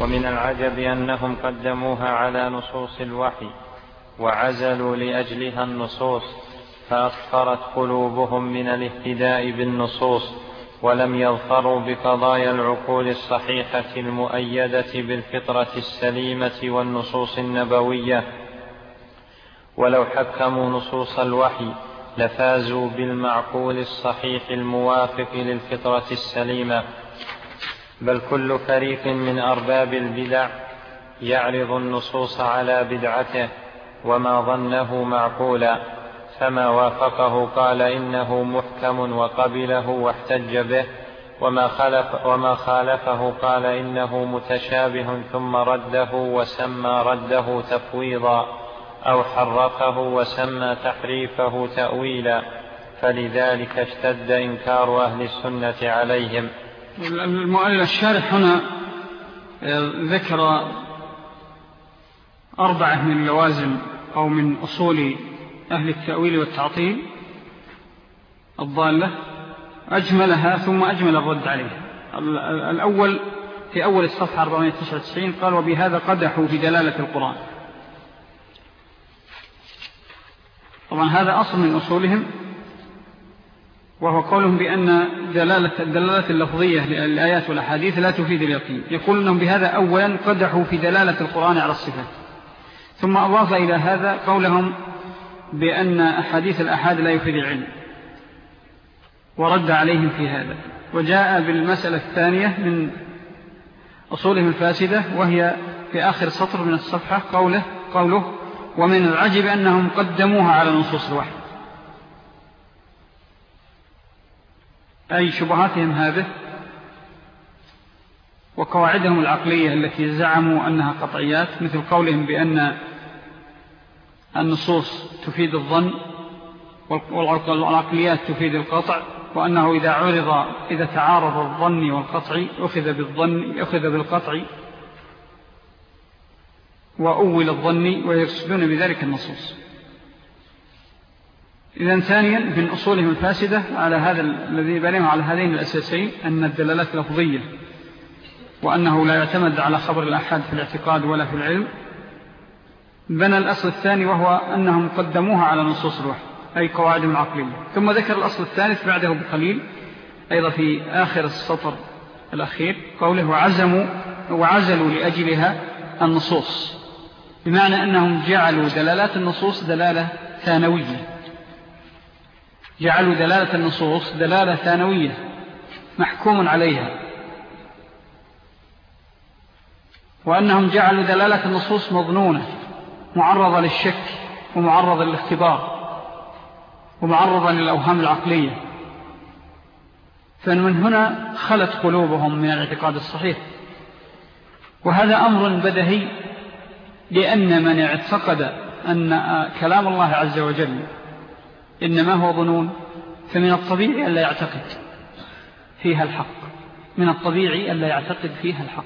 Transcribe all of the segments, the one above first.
ومن العجب أنهم قدموها على نصوص الوحي وعزلوا لأجلها النصوص فأصفرت قلوبهم من الاهتداء بالنصوص ولم يظفروا بقضايا العقول الصحيحة المؤيدة بالفطرة السليمة والنصوص النبوية. ولو حكموا نصوص الوحي لفازوا بالمعقول الصحيح الموافق للفطرة السليمة. بل كل فريق من أرباب البدع يعرض النصوص على بدعته وما ظنه معقولا. فما وافقه قال إنه محكم وقبله واحتج به. وما, خلف وما خالفه قال إنه متشابه ثم رده وسمى رده تفويضا. أو حرفه وسمى تحريفه تأويلا. فلذلك اشتد إنكار أهل السنة عليهم. المؤلف الشارح هنا آه، ذكر أربعة من اللوازم أو من أصول أهل التأويل والتعطيل الضالة أجملها ثم أجمل الرد عليها. الأول في أول الصفحة 499 قال وبهذا قدحوا في دلالة القرآن. طبعا هذا أصل من أصولهم. وهو قولهم بأن دلالة الدلالة اللفظية للآيات والأحاديث لا تفيد اليقين. يقول أنهم بهذا أولا قدحوا في دلالة القرآن على الصفات. ثم أضاف إلى هذا قولهم بأن أحاديث الأحاد لا يفيد العلم. ورد عليهم في هذا. وجاء بالمسألة الثانية من أصولهم الفاسدة وهي في آخر سطر من الصفحة قوله, قوله ومن العجب أنهم قدموها على نصوص الوحي. أي شبهاتهم هذه؟ وقواعدهم العقلية التي زعموا أنها قطعيات مثل قولهم بأن النصوص تفيد الظن والعقليات تفيد القطع وأنه إذا عرض إذا تعارض الظن والقطع أخذ بالظن أخذ بالقطع وأول الظن ويقصدون بذلك النصوص. إذن ثانيا من أصولهم الفاسدة على هذا الذي بنيهم على هذين الأساسين أن الدلالات لفظية وأنه لا يعتمد على خبر الأحد في الاعتقاد ولا في العلم. بنى الأصل الثاني وهو أنهم قدموها على نصوص الوحي أي قواعد العقلية ثم ذكر الأصل الثالث بعده بقليل أيضا في آخر السطر الأخير قوله وعزموا وعزلوا لأجلها النصوص. بمعنى أنهم جعلوا دلالات النصوص دلالة ثانوية. جعلوا دلالة النصوص دلالة ثانوية محكوم عليها. وأنهم جعلوا دلالة النصوص مظنونة معرضة للشك ومعرضة للاختبار ومعرضة للأوهام العقلية. فمن هنا خلت قلوبهم من الاعتقاد الصحيح. وهذا أمر بدهي لأن من اعتقد أن كلام الله عز وجل إنما هو ظنون فمن الطبيعي ألا يعتقد فيها الحق من الطبيعي ألا يعتقد فيها الحق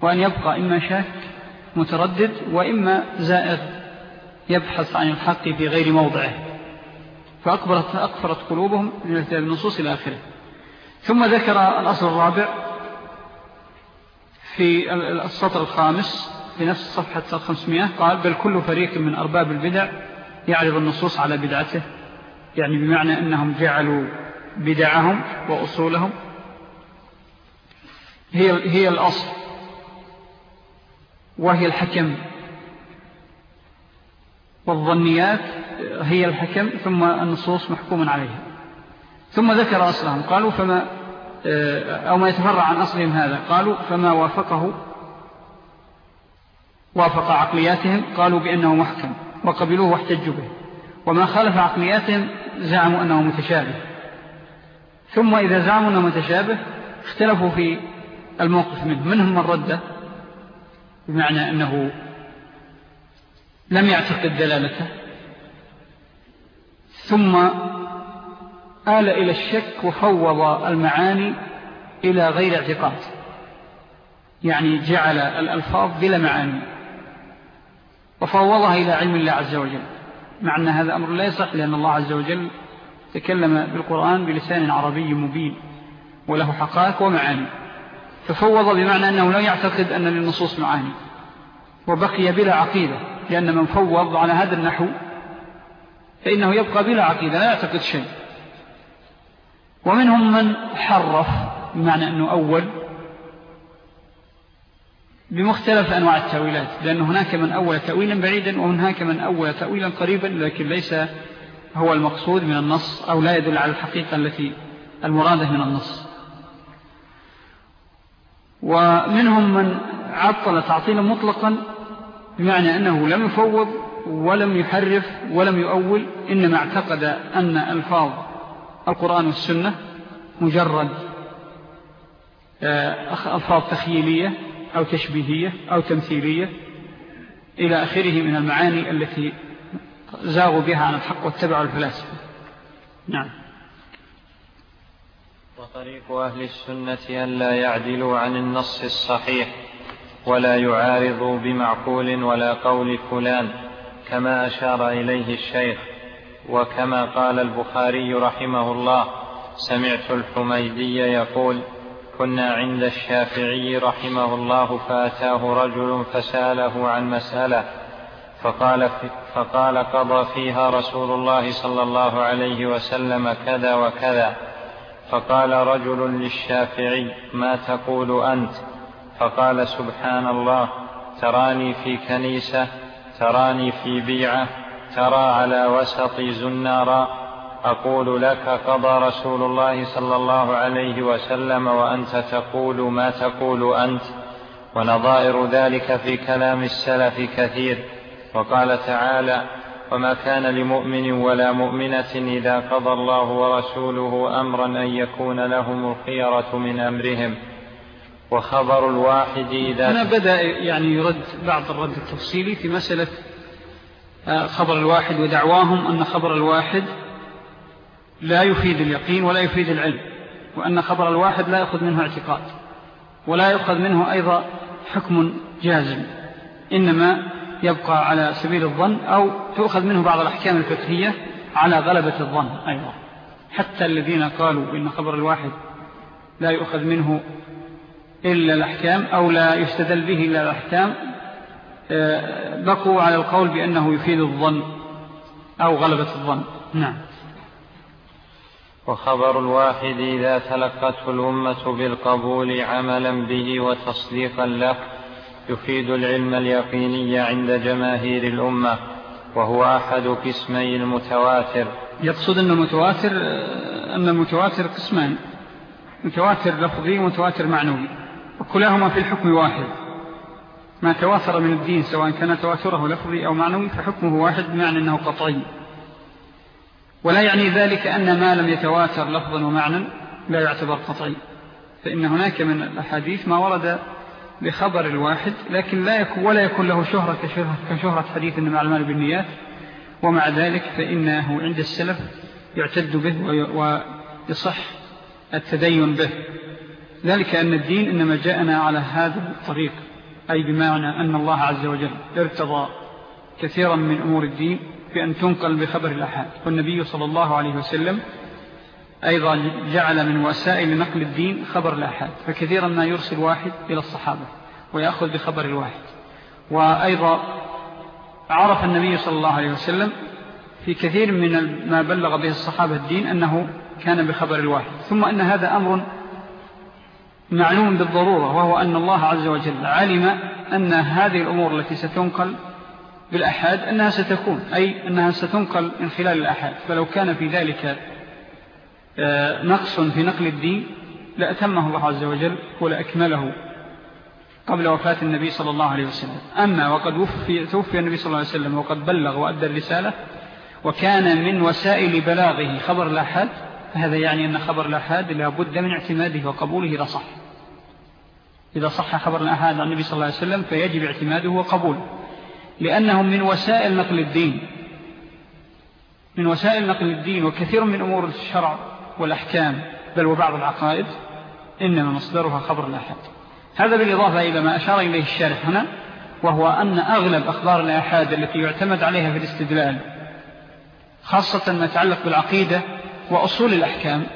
وأن يبقى إما شاك متردد وإما زائر يبحث عن الحق في غير موضعه فأكبرت أكفرت قلوبهم من النصوص إلى آخره. ثم ذكر الأصل الرابع في السطر الخامس في نفس صفحة 500 قال بل كل فريق من أرباب البدع يعرض النصوص على بدعته يعني بمعنى أنهم جعلوا بدعهم وأصولهم. هي, هي الأصل وهي الحكم. والظنيات هي الحكم ثم النصوص محكوم عليها. ثم ذكر أصلهم. قالوا فما أو ما يتفرع عن أصلهم هذا. قالوا فما وافقه وافق عقلياتهم. قالوا بأنه محكم. وقبلوه واحتجوا به. وما خالف عقلياتهم زعموا أنه متشابه. ثم إذا زعموا أنه متشابه اختلفوا في الموقف منه. منهم من رده بمعنى أنه لم يعتقد دلالته. ثم آل إلى الشك وفوض المعاني إلى غير اعتقاد. يعني جعل الألفاظ بلا معاني. وفوضها إلى علم الله عز وجل. مع أن هذا أمر لا يصح لأن الله عز وجل تكلم بالقرآن بلسان عربي مبين وله حقائق ومعاني. ففوض بمعنى أنه لا يعتقد أن للنصوص معاني وبقي بلا عقيدة لأن من فوض على هذا النحو فإنه يبقى بلا عقيدة لا يعتقد شيء. ومنهم من حرف بمعنى أنه أول بمختلف أنواع التأويلات لأن هناك من أول تأويلا بعيدا وهناك من أول تأويلا قريبا لكن ليس هو المقصود من النص أو لا يدل على الحقيقة التي المرادة من النص. ومنهم من عطل تعطيلا مطلقا بمعنى أنه لم يفوض ولم يحرف ولم يؤول إنما اعتقد أن ألفاظ القرآن والسنة مجرد آه، ألفاظ تخيلية أو تشبيهية أو تمثيلية إلى آخره من المعاني التي زاغوا بها عن الحق واتبعوا الفلاسفة. نعم. وطريق أهل السنة أن لا يعدلوا عن النص الصحيح ولا يعارضوا بمعقول ولا قول فلان كما أشار إليه الشيخ. وكما قال البخاري رحمه الله سمعت الحميدي يقول كنا عند الشافعي رحمه الله فأتاه رجل فسأله عن مسألة فقال, فقال قضى فيها رسول الله صلى الله عليه وسلم كذا وكذا. فقال رجل للشافعي ما تقول أنت؟ فقال سبحان الله تراني في كنيسة تراني في بيعة ترى على وسط زنارا أقول لك قضى رسول الله صلى الله عليه وسلم وأنت تقول ما تقول أنت ونظائر ذلك في كلام السلف كثير. وقال تعالى وما كان لمؤمن ولا مؤمنة إذا قضى الله ورسوله أمرا أن يكون لهم الخيرة من أمرهم. وخبر الواحد إذا هنا بدأ يعني يرد بعض الرد التفصيلي في مسألة آه، خبر الواحد ودعواهم أن خبر الواحد لا يفيد اليقين ولا يفيد العلم وأن خبر الواحد لا يأخذ منه اعتقاد ولا يأخذ منه أيضا حكم جازم إنما يبقى على سبيل الظن أو تؤخذ منه بعض الأحكام الفقهية على غلبة الظن أيضا. حتى الذين قالوا إن خبر الواحد لا يؤخذ منه إلا الأحكام أو لا يستدل به إلا الأحكام آه، بقوا على القول بأنه يفيد الظن أو غلبة الظن. نعم. وخبر الواحد إذا تلقته الأمة بالقبول عملا به وتصديقا له يفيد العلم اليقيني عند جماهير الأمة وهو أحد قسمي المتواتر. يقصد أن المتواتر أن المتواتر قسمان متواتر لفظي ومتواتر معنوي وكلاهما في الحكم واحد. ما تواتر من الدين سواء كان تواتره لفظي أو معنوي فحكمه واحد بمعنى أنه قطعي. ولا يعني ذلك أن ما لم يتواتر لفظا ومعنى لا يعتبر قطعي. فإن هناك من الأحاديث ما ورد بخبر الواحد لكن لا يكون ولا يكون له شهرة كشهرة, حديث إنما المال بالنيات. ومع ذلك فإنه عند السلف يعتد به ويصح التدين به. ذلك أن الدين إنما جاءنا على هذا الطريق أي بمعنى أن الله عز وجل ارتضى كثيرا من أمور الدين بأن تنقل بخبر الأحاد. والنبي صلى الله عليه وسلم أيضا جعل من وسائل نقل الدين خبر الأحاد. فكثيرا ما يرسل واحد إلى الصحابة ويأخذ بخبر الواحد. وأيضا عرف النبي صلى الله عليه وسلم في كثير من ما بلغ به الصحابة الدين أنه كان بخبر الواحد. ثم أن هذا أمر معلوم بالضرورة وهو أن الله عز وجل علم أن هذه الأمور التي ستنقل بالأحاد أنها ستكون أي أنها ستنقل من خلال الأحاد. فلو كان في ذلك آه، نقص في نقل الدين لأتمه الله عز وجل ولأكمله قبل وفاة النبي صلى الله عليه وسلم. أما وقد وفي توفي النبي صلى الله عليه وسلم وقد بلغ وأدى الرسالة وكان من وسائل بلاغه خبر الأحاد فهذا يعني أن خبر الأحاد لا بد من اعتماده وقبوله إذا صح. إذا صح خبر الأحاد عن النبي صلى الله عليه وسلم فيجب اعتماده وقبوله. لأنهم من وسائل نقل الدين. من وسائل نقل الدين وكثير من أمور الشرع والأحكام بل وبعض العقائد إنما مصدرها خبر الأحد هذا بالإضافة إلى ما أشار إليه الشارح هنا وهو أن أغلب أخبار الأحاد التي يعتمد عليها في الاستدلال خاصة ما يتعلق بالعقيدة وأصول الأحكام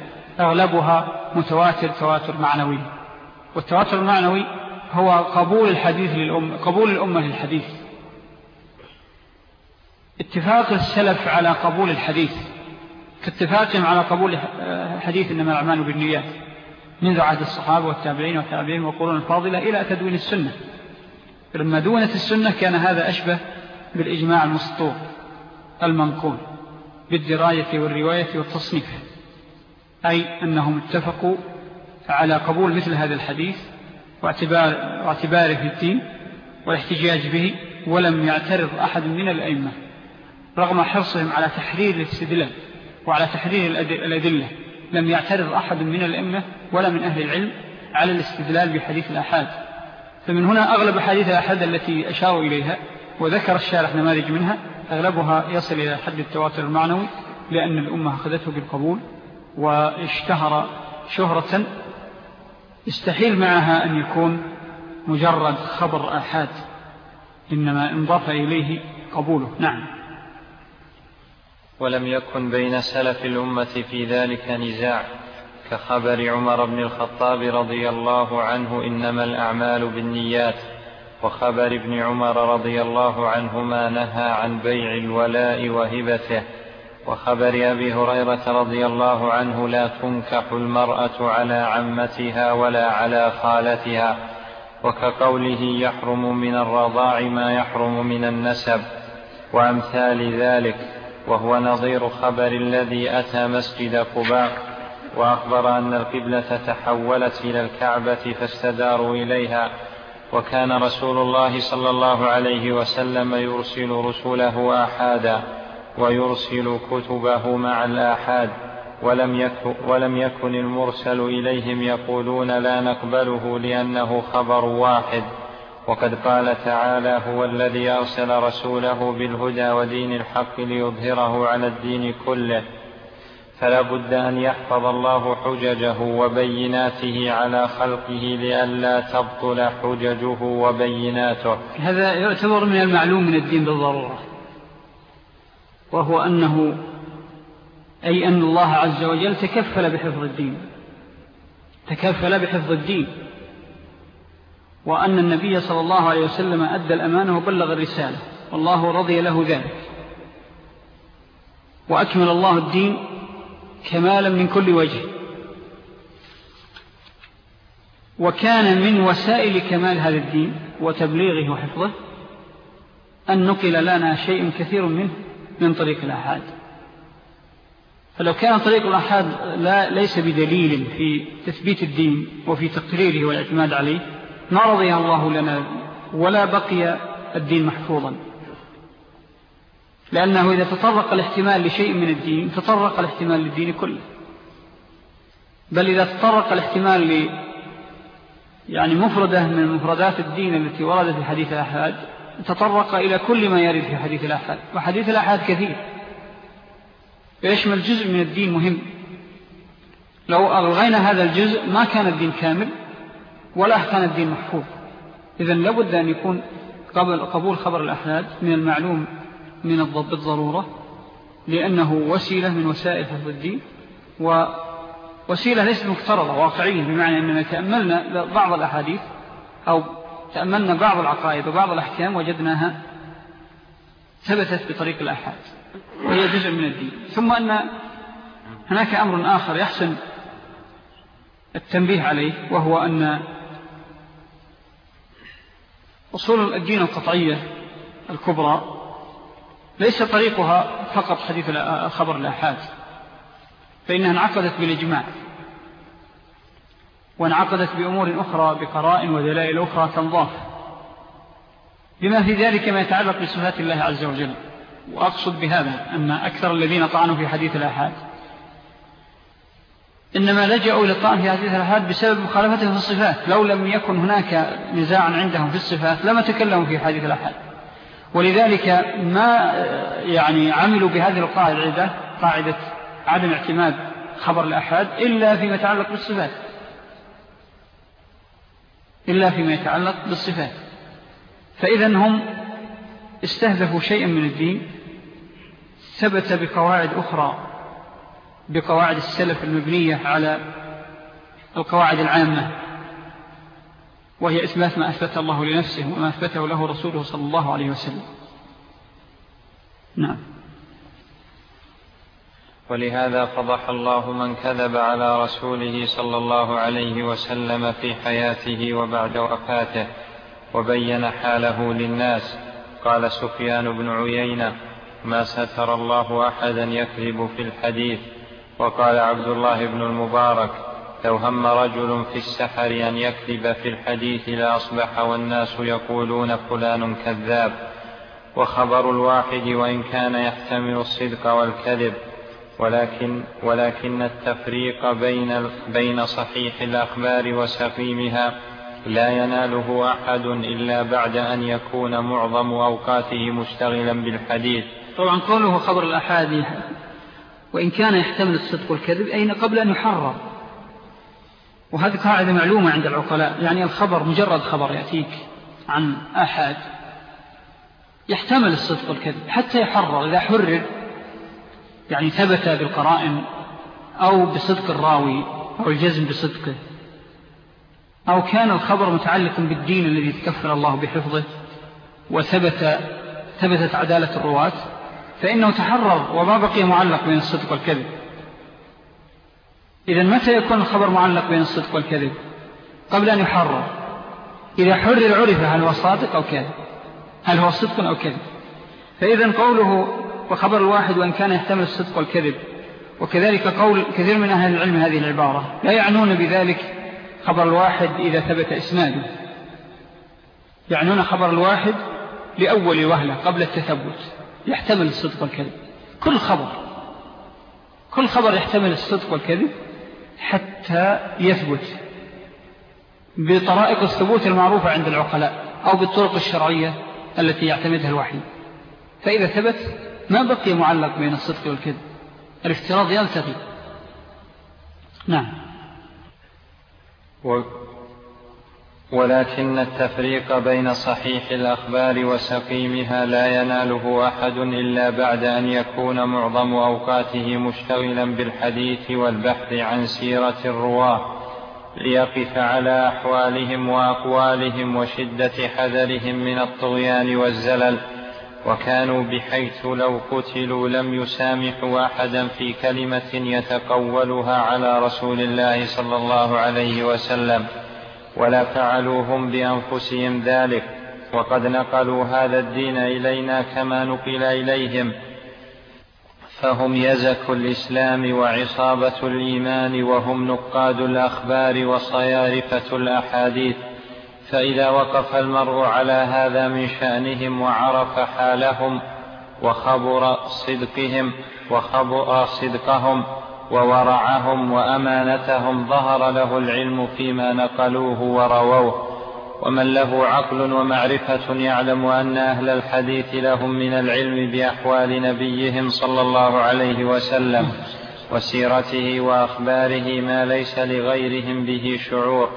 أغلبها متواتر تواتر معنوي. والتواتر المعنوي هو قبول الحديث للأمة قبول الأمة للحديث. اتفاق السلف على قبول الحديث كاتفاقهم على قبول حديث إنما الأعمال بالنيات منذ عهد الصحابة والتابعين والتابعين والقرون الفاضلة إلى تدوين السنة. لما دونت السنة كان هذا أشبه بالإجماع المسطور المنقول بالدراية والرواية والتصنيف أي أنهم اتفقوا على قبول مثل هذا الحديث واعتبار واعتباره في الدين والاحتجاج به ولم يعترض أحد من الأئمة. رغم حرصهم على تحرير الاستدلال وعلى تحرير الأدلة لم يعترض أحد من الأئمة ولا من أهل العلم على الاستدلال بحديث الأحاد. فمن هنا أغلب حديث الأحاد التي أشاروا إليها وذكر الشارح نماذج منها أغلبها يصل إلى حد التواتر المعنوي لأن الأمة أخذته بالقبول واشتهر شهرة استحيل معها أن يكون مجرد خبر أحاد إنما انضاف إليه قبوله. نعم. ولم يكن بين سلف الأمة في ذلك نزاع كخبر عمر بن الخطاب رضي الله عنه إنما الأعمال بالنيات وخبر ابن عمر رضي الله عنهما نهى عن بيع الولاء وهبته وخبر أبي هريرة رضي الله عنه لا تنكح المرأة على عمتها ولا على خالتها وكقوله يحرم من الرضاع ما يحرم من النسب وأمثال ذلك. وهو نظير خبر الذي أتى مسجد قباء وأخبر أن القبلة تحولت إلى الكعبة فاستداروا إليها وكان رسول الله صلى الله عليه وسلم يرسل رسله آحادا ويرسل كتبه مع الآحاد ولم يكن, ولم يكن المرسل إليهم يقولون لا نقبله لأنه خبر واحد. وقد قال تعالى هو الذي أرسل رسوله بالهدى ودين الحق ليظهره على الدين كله. فلا بد أن يحفظ الله حججه وبيناته على خلقه لئلا تبطل حججه وبيناته. هذا يعتبر من المعلوم من الدين بالضرورة وهو أنه أي أن الله عز وجل تكفل بحفظ الدين. تكفل بحفظ الدين. وأن النبي صلى الله عليه وسلم أدى الأمانة وبلغ الرسالة. والله رضي له ذلك. وأكمل الله الدين كمالا من كل وجه. وكان من وسائل كمال هذا الدين وتبليغه وحفظه أن نقل لنا شيء كثير منه من طريق الأحاد. فلو كان طريق الأحاد لا ليس بدليل في تثبيت الدين وفي تقريره والإعتماد عليه ما رضي الله لنا ولا بقي الدين محفوظا. لأنه إذا تطرق الاحتمال لشيء من الدين تطرق الاحتمال للدين كله. بل إذا تطرق الاحتمال ل يعني مفردة من مفردات الدين التي وردت في حديث الأحاد تطرق إلى كل ما يرد في حديث الأحاد. وحديث الأحاد كثير. ويشمل جزء من الدين مهم؟ لو ألغينا هذا الجزء ما كان الدين كامل. ولا كان الدين محفوظ. إذن لابد أن يكون قبل قبول خبر الأحاد من المعلوم من الضب بالضرورة لأنه وسيلة من وسائل حفظ الدين ووسيلة ليست مفترضة واقعية بمعنى أننا تأملنا بعض الأحاديث أو تأملنا بعض العقائد وبعض الأحكام وجدناها ثبتت بطريق الأحاد. وهي جزء من الدين. ثم أن هناك أمر آخر يحسن التنبيه عليه وهو أن أصول الدين القطعية الكبرى ليس طريقها فقط حديث خبر الأحاد فإنها انعقدت بالإجماع وانعقدت بأمور أخرى بقراء ودلائل أخرى تنضاف بما في ذلك ما يتعلق بصفات الله عز وجل. وأقصد بهذا أن أكثر الذين طعنوا في حديث الأحاد إنما لجأوا إلى الطعن في حديث الأحاد بسبب مخالفته في الصفات. لو لم يكن هناك نزاع عندهم في الصفات لما تكلموا في حديث الأحاد ولذلك ما يعني عملوا بهذه القاعدة قاعدة عدم اعتماد خبر الأحد إلا فيما يتعلق بالصفات. إلا فيما يتعلق بالصفات. فإذا هم استهدفوا شيئا من الدين ثبت بقواعد أخرى بقواعد السلف المبنية على القواعد العامة وهي إثبات ما أثبت الله لنفسه وما أثبته له رسوله صلى الله عليه وسلم. نعم. ولهذا فضح الله من كذب على رسوله صلى الله عليه وسلم في حياته وبعد وفاته وبين حاله للناس. قال سفيان بن عيينة ما ستر الله أحدا يكذب في الحديث؟ وقال عبد الله بن المبارك لو هم رجل في السحر أن يكذب في الحديث لأصبح والناس يقولون فلان كذاب. وخبر الواحد وإن كان يحتمل الصدق والكذب. ولكن ولكن التفريق بين بين صحيح الأخبار وسقيمها لا يناله أحد إلا بعد أن يكون معظم أوقاته مشتغلا بالحديث. طبعا قوله خبر الأحاديث وإن كان يحتمل الصدق والكذب أين قبل أن يحرر. وهذه قاعدة معلومة عند العقلاء. يعني الخبر مجرد خبر يأتيك عن أحد يحتمل الصدق والكذب حتى يحرر. إذا حرر يعني ثبت بالقرائن أو بصدق الراوي أو الجزم بصدقه أو كان الخبر متعلق بالدين الذي تكفل الله بحفظه وثبت ثبتت عدالة الرواة فإنه تحرر وما بقي معلق بين الصدق والكذب. إذا متى يكون الخبر معلق بين الصدق والكذب؟ قبل أن يحرر. إذا حرر عرف هل هو صادق أو كذب هل هو صدق أو كذب فإذا قوله وخبر الواحد وإن كان يحتمل الصدق والكذب. وكذلك قول كثير من أهل العلم هذه العبارة. لا يعنون بذلك خبر الواحد إذا ثبت إسناده. يعنون خبر الواحد لأول وهلة قبل التثبت. يحتمل الصدق والكذب. كل خبر كل خبر يحتمل الصدق والكذب حتى يثبت بطرائق الثبوت المعروفة عند العقلاء أو بالطرق الشرعية التي يعتمدها الوحي. فإذا ثبت ما بقي معلق بين الصدق والكذب؟ الافتراض يلتغي نعم. ولكن التفريق بين صحيح الأخبار وسقيمها لا يناله أحد إلا بعد أن يكون معظم أوقاته مشتغلا بالحديث والبحث عن سيرة الرواة ليقف على أحوالهم وأقوالهم وشدة حذرهم من الطغيان والزلل. وكانوا بحيث لو قتلوا لم يسامحوا أحدا في كلمة يتقولها على رسول الله صلى الله عليه وسلم. ولا فعلوا هم بأنفسهم ذلك وقد نقلوا هذا الدين إلينا كما نقل إليهم. فهم يزك الإسلام وعصابة الإيمان وهم نقاد الأخبار وصيارفة الأحاديث. فإذا وقف المرء على هذا من شأنهم وعرف حالهم وخبر صدقهم وخبر صدقهم وورعهم وأمانتهم ظهر له العلم فيما نقلوه ورووه. ومن له عقل ومعرفة يعلم أن أهل الحديث لهم من العلم بأحوال نبيهم صلى الله عليه وسلم وسيرته وأخباره ما ليس لغيرهم به شعور.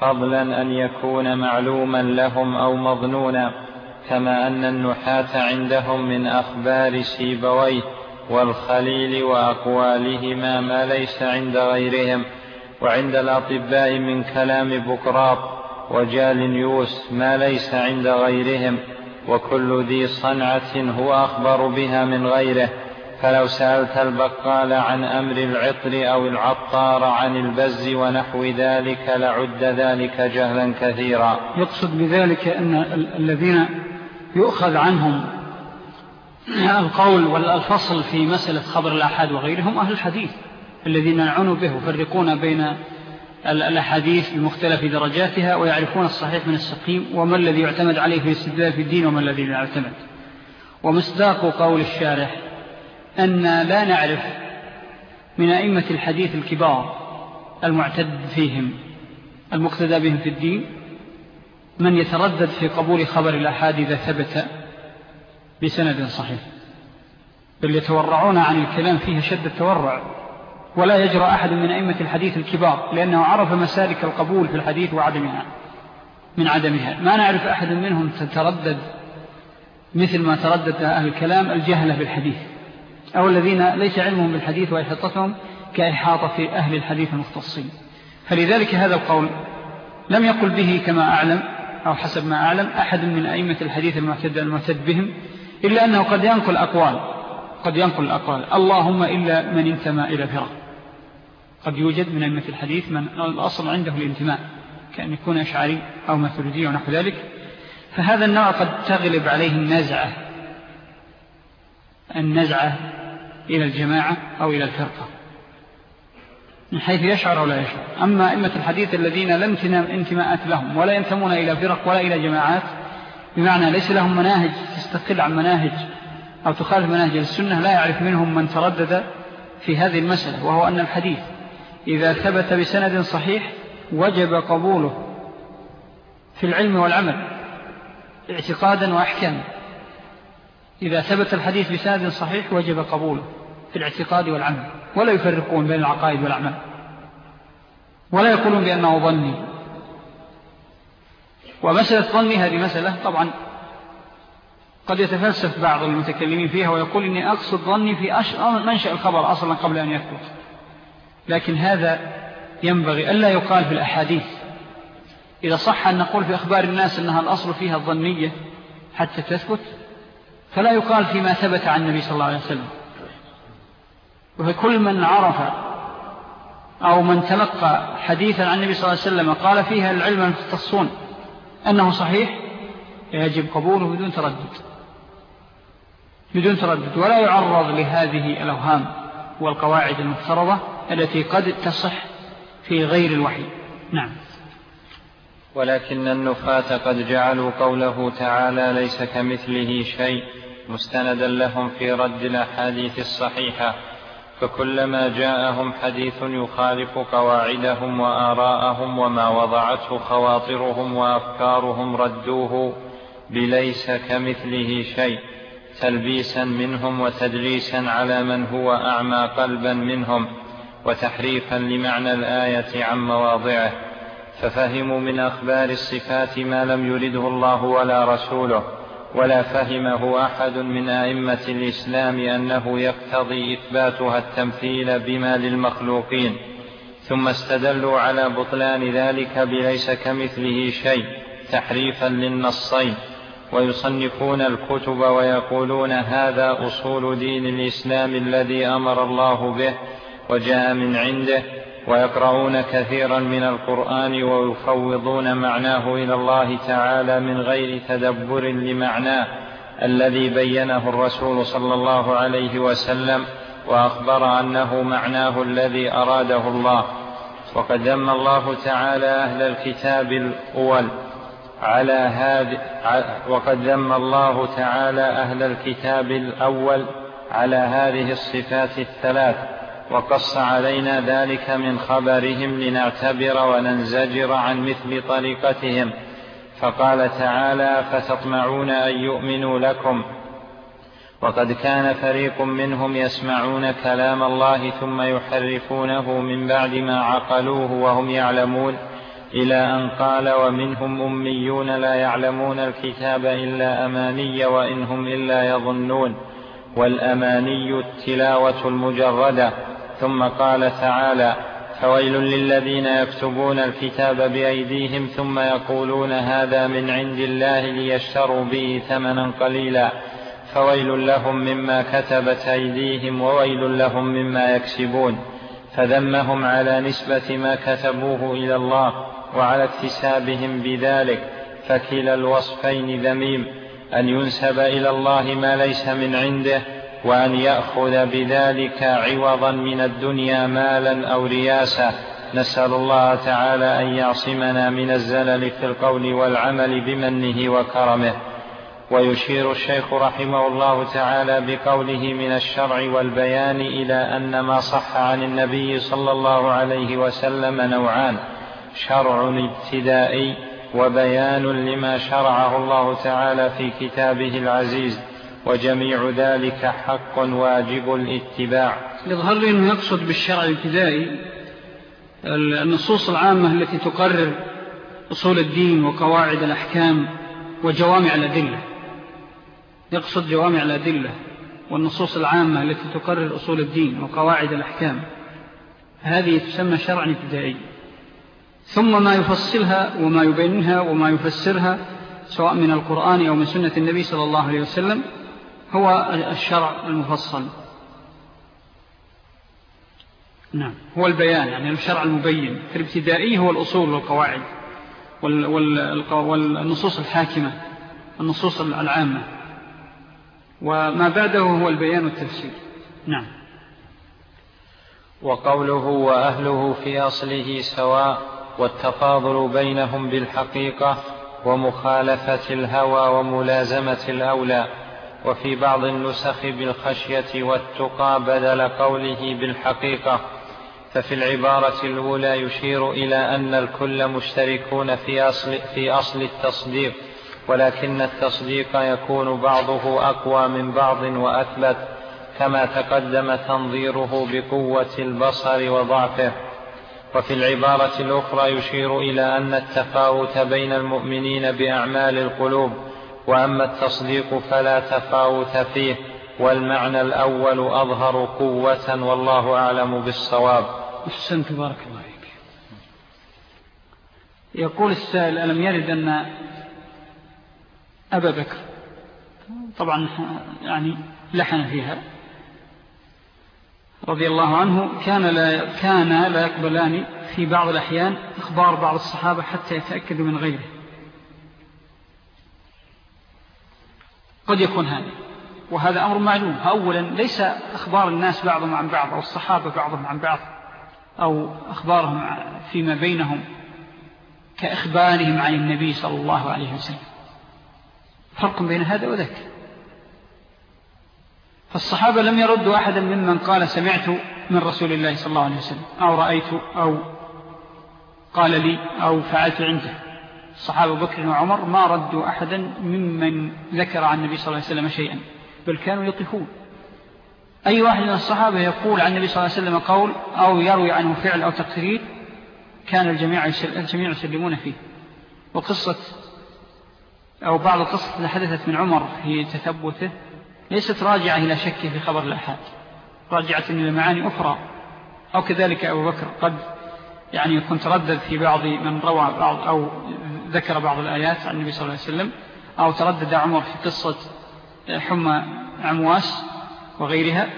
فضلا أن يكون معلوما لهم أو مظنونا كما أن النحاة عندهم من أخبار سيبويه. والخليل وأقوالهما ما ليس عند غيرهم وعند الأطباء من كلام بكراط وجالنيوس ما ليس عند غيرهم وكل ذي صنعة هو أخبر بها من غيره. فلو سألت البقال عن أمر العطر أو العطار عن البز ونحو ذلك لعد ذلك جهلا كثيرا. يقصد بذلك أن الذين يؤخذ عنهم القول والفصل في مسألة خبر الأحد وغيرهم أهل الحديث الذين يعنوا به وفرقون بين الأحاديث بمختلف درجاتها ويعرفون الصحيح من السقيم وما الذي يعتمد عليه في الاستدلال في الدين وما الذي لا يعتمد. ومصداق قول الشارح أن لا نعرف من أئمة الحديث الكبار المعتد فيهم المقتدى بهم في الدين من يتردد في قبول خبر الأحاد إذا ثبت بسند صحيح. بل يتورعون عن الكلام فيه شد التورع. ولا يجرى أحد من أئمة الحديث الكبار لأنه عرف مسالك القبول في الحديث وعدمها من عدمها. ما نعرف أحد منهم تتردد مثل ما تردد أهل الكلام الجهلة بالحديث أو الذين ليس علمهم بالحديث وإحاطتهم كإحاطة في أهل الحديث المختصين. فلذلك هذا القول لم يقل به كما أعلم أو حسب ما أعلم أحد من أئمة الحديث المعتد المعتد بهم إلا أنه قد ينقل أقوال قد ينقل الأقوال. اللهم إلا من انتمى إلى فرق. قد يوجد من أئمة الحديث من الأصل عنده الانتماء كأن يكون أشعري أو مثلدي ونحو ذلك. فهذا النوع قد تغلب عليه النزعة. النزعة إلى الجماعة أو إلى الفرقة. من حيث يشعر أو لا يشعر. أما أئمة الحديث الذين لم انتماءات لهم ولا ينتمون إلى فرق ولا إلى جماعات بمعنى ليس لهم مناهج تستقل عن مناهج أو تخالف مناهج السنة لا يعرف منهم من تردد في هذه المسألة وهو أن الحديث إذا ثبت بسند صحيح وجب قبوله في العلم والعمل اعتقادا وأحكاما. إذا ثبت الحديث بسند صحيح وجب قبوله في الاعتقاد والعمل ولا يفرقون بين العقائد والأعمال ولا يقولون بأنه ظني. ومسألة ظني هذه مسألة طبعا قد يتفلسف بعض المتكلمين فيها ويقول إني أقصد ظني في منشأ الخبر أصلا قبل أن يثبت. لكن هذا ينبغي ألا يقال في الأحاديث. إذا صح أن نقول في أخبار الناس أنها الأصل فيها الظنية حتى تثبت فلا يقال فيما ثبت عن النبي صلى الله عليه وسلم. وكل من عرف أو من تلقى حديثا عن النبي صلى الله عليه وسلم قال فيها العلم المختصون أنه صحيح يجب قبوله بدون تردد. بدون تردد ولا يعرض لهذه الأوهام والقواعد المفترضة التي قد تصح في غير الوحي. نعم. ولكن النفاة قد جعلوا قوله تعالى ليس كمثله شيء مستندا لهم في رد الأحاديث الصحيحة. فكلما جاءهم حديث يخالف قواعدهم وآراءهم وما وضعته خواطرهم وأفكارهم ردوه بليس كمثله شيء تلبيسا منهم وتدليسا على من هو أعمى قلبا منهم وتحريفا لمعنى الآية عن مواضعه ففهموا من أخبار الصفات ما لم يرده الله ولا رسوله ولا فهمه أحد من أئمة الإسلام أنه يقتضي إثباتها التمثيل بما للمخلوقين ثم استدلوا على بطلان ذلك بليس كمثله شيء تحريفا للنصين ويصنفون الكتب ويقولون هذا أصول دين الإسلام الذي أمر الله به وجاء من عنده ويقرؤون كثيرا من القرآن ويفوضون معناه إلى الله تعالى من غير تدبر لمعناه الذي بينه الرسول صلى الله عليه وسلم وأخبر أنه معناه الذي أراده الله. وقد ذم الله تعالى أهل الكتاب الأول على هذه وقد ذم الله تعالى أهل الكتاب الأول على هذه الصفات الثلاث. وقص علينا ذلك من خبرهم لنعتبر وننزجر عن مثل طريقتهم. فقال تعالى فتطمعون أن يؤمنوا لكم. وقد كان فريق منهم يسمعون كلام الله ثم يحرفونه من بعد ما عقلوه وهم يعلمون إلى أن قال ومنهم أميون لا يعلمون الكتاب إلا أماني وإنهم إلا يظنون والأماني التلاوة المجردة. ثم قال تعالى فويل للذين يكتبون الكتاب بأيديهم ثم يقولون هذا من عند الله ليشتروا به ثمنا قليلا. فويل لهم مما كتبت أيديهم وويل لهم مما يكسبون. فذمهم على نسبة ما كتبوه إلى الله وعلى اكتسابهم بذلك. فكلا الوصفين ذميم. أن ينسب إلى الله ما ليس من عنده وأن يأخذ بذلك عوضا من الدنيا مالا أو رياسة. نسأل الله تعالى أن يعصمنا من الزلل في القول والعمل بمنه وكرمه. ويشير الشيخ رحمه الله تعالى بقوله من الشرع والبيان إلى أن ما صح عن النبي صلى الله عليه وسلم نوعان شرع ابتدائي وبيان لما شرعه الله تعالى في كتابه العزيز. وجميع ذلك حق واجب الاتباع. يظهر لي أنه يقصد بالشرع الابتدائي النصوص العامة التي تقرر أصول الدين وقواعد الأحكام وجوامع الأدلة. يقصد جوامع الأدلة والنصوص العامة التي تقرر أصول الدين وقواعد الأحكام. هذه تسمى شرعا ابتدائي. ثم ما يفصلها وما يبينها وما يفسرها سواء من القرآن أو من سنة النبي صلى الله عليه وسلم هو الشرع المفصل. نعم هو البيان يعني الشرع المبين. في الابتدائي هو الأصول والقواعد والنصوص الحاكمة النصوص العامة. وما بعده هو البيان والتفسير. نعم. وقوله وأهله في أصله سواء والتفاضل بينهم بالحقيقة ومخالفة الهوى وملازمة الأولى. وفي بعض النسخ بالخشية والتقى بدل قوله بالحقيقة ففي العبارة الأولى يشير إلى أن الكل مشتركون في أصل, في أصل التصديق ولكن التصديق يكون بعضه أقوى من بعض وأثبت كما تقدم تنظيره بقوة البصر وضعفه. وفي العبارة الأخرى يشير إلى أن التفاوت بين المؤمنين بأعمال القلوب وأما التصديق فلا تفاوت فيه والمعنى الأول أظهر قوة والله أعلم بالصواب. أحسنت بارك الله فيك. يقول السائل ألم يرد أن أبا بكر طبعا يعني لحن فيها رضي الله عنه كان لا, كان لا يقبلان في بعض الأحيان إخبار بعض الصحابة حتى يتأكدوا من غيره. قد يكون هذا. وهذا أمر معلوم. أولا ليس أخبار الناس بعضهم عن بعض أو الصحابة بعضهم عن بعض أو أخبارهم فيما بينهم كإخبارهم عن النبي صلى الله عليه وسلم. فرق بين هذا وذاك. فالصحابة لم يردوا أحدا ممن قال سمعت من رسول الله صلى الله عليه وسلم أو رأيت أو قال لي أو فعلت عنده. الصحابة بكر وعمر ما ردوا أحدا ممن ذكر عن النبي صلى الله عليه وسلم شيئا بل كانوا يقفون أي واحد من الصحابة يقول عن النبي صلى الله عليه وسلم قول أو يروي عنه فعل أو تقرير كان الجميع, الجميع يسلمون فيه. وقصة أو بعض القصة التي حدثت من عمر في تثبته ليست راجعة إلى شك في خبر الأحاد راجعة إلى معاني أخرى. أو كذلك أبو بكر قد يعني كنت ردد في بعض من روى بعض أو ذكر بعض الآيات عن النبي صلى الله عليه وسلم أو تردد عمر في قصة حمى عمواس وغيرها.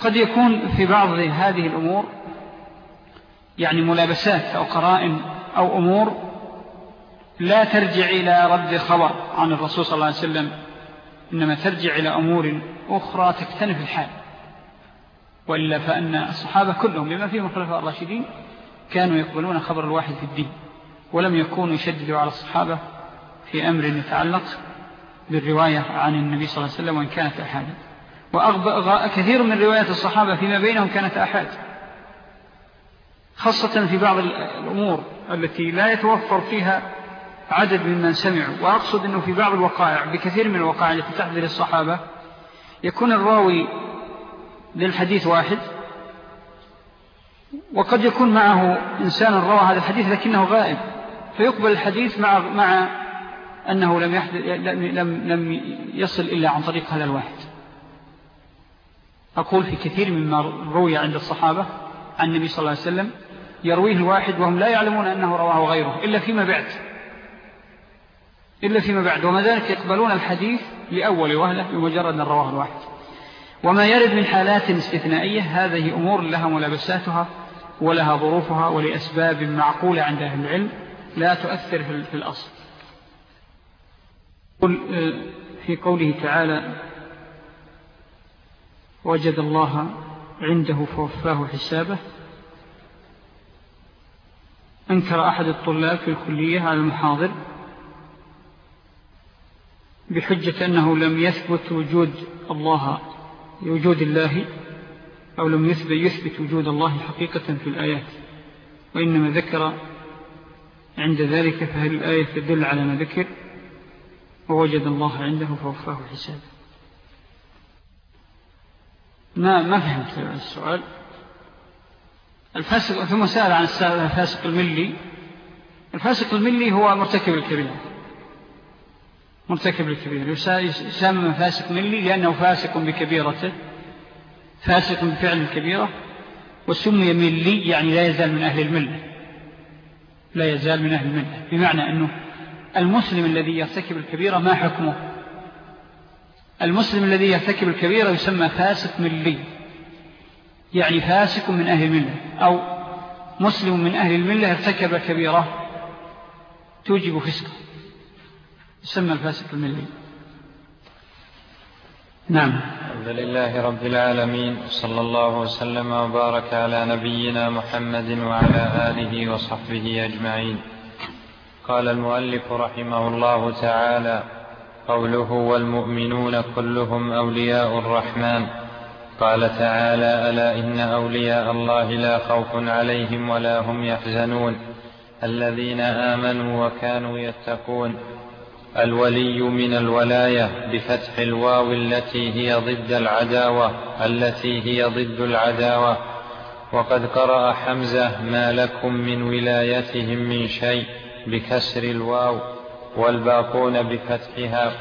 قد يكون في بعض هذه الأمور يعني ملابسات أو قرائن أو أمور لا ترجع إلى رد خبر عن الرسول صلى الله عليه وسلم إنما ترجع إلى أمور أخرى تكتنف الحال. وإلا فأن الصحابة كلهم بما فيهم الخلفاء الراشدين كانوا يقبلون خبر الواحد في الدين. ولم يكونوا يشددوا على الصحابة في أمر يتعلق بالرواية عن النبي صلى الله عليه وسلم وإن كانت أحادا وكثير من روايات الصحابة فيما بينهم كانت أحاد خاصة في بعض الأمور التي لا يتوفر فيها عدد ممن سمعوا. وأقصد أنه في بعض الوقائع بكثير من الوقائع التي تحدث للصحابة يكون الراوي للحديث واحد. وقد يكون معه إنسان روى هذا الحديث لكنه غائب. فيقبل الحديث مع, مع أنه لم, لم, لم يصل إلا عن طريق هذا الواحد. أقول في كثير مما روي عند الصحابة عن النبي صلى الله عليه وسلم يرويه الواحد وهم لا يعلمون أنه رواه غيره إلا فيما بعد. إلا فيما بعد. وما ذلك يقبلون الحديث لأول وهلة بمجرد أن رواه الواحد. وما يرد من حالات استثنائية هذه أمور لها ملابساتها ولها ظروفها ولأسباب معقولة عند أهل العلم. لا تؤثر في الأصل. في قوله تعالى وجد الله عنده فوفاه حسابه. أنكر أحد الطلاب في الكلية على المحاضر بحجة أنه لم يثبت وجود الله وجود الله أو لم يثبت, يثبت وجود الله حقيقة في الآيات وإنما ذكر عند ذلك فهل الآية تدل على ما ذكر؟ ووجد الله عنده فوفاه حسابه ما ما فهمت السؤال؟ الفاسق ثم سأل عن الفاسق الملي. الفاسق الملي هو مرتكب الكبير. مرتكب الكبير. يسمى فاسق ملي لأنه فاسق بكبيرته فاسق بفعل الكبيرة وسمي ملي يعني لا يزال من أهل الملة. لا يزال من أهل الملة بمعنى أنه المسلم الذي يرتكب الكبيرة ما حكمه؟ المسلم الذي يرتكب الكبيرة يسمى فاسق ملي. يعني فاسق من أهل الملة أو مسلم من أهل الملة ارتكب كبيرة توجب فسقه. يسمى الفاسق الملي. نعم. الحمد لله رب العالمين صلى الله وسلم وبارك على نبينا محمد وعلى آله وصحبه أجمعين. قال المؤلف رحمه الله تعالى قوله والمؤمنون كلهم أولياء الرحمن. قال تعالى ألا إن أولياء الله لا خوف عليهم ولا هم يحزنون. الذين آمنوا وكانوا يتقون. الولي من الولاية بفتح الواو التي هي ضد العداوة التي هي ضد العداوة. وقد قرأ حمزة ما لكم من ولايتهم من شيء بكسر الواو والباقون بفتحها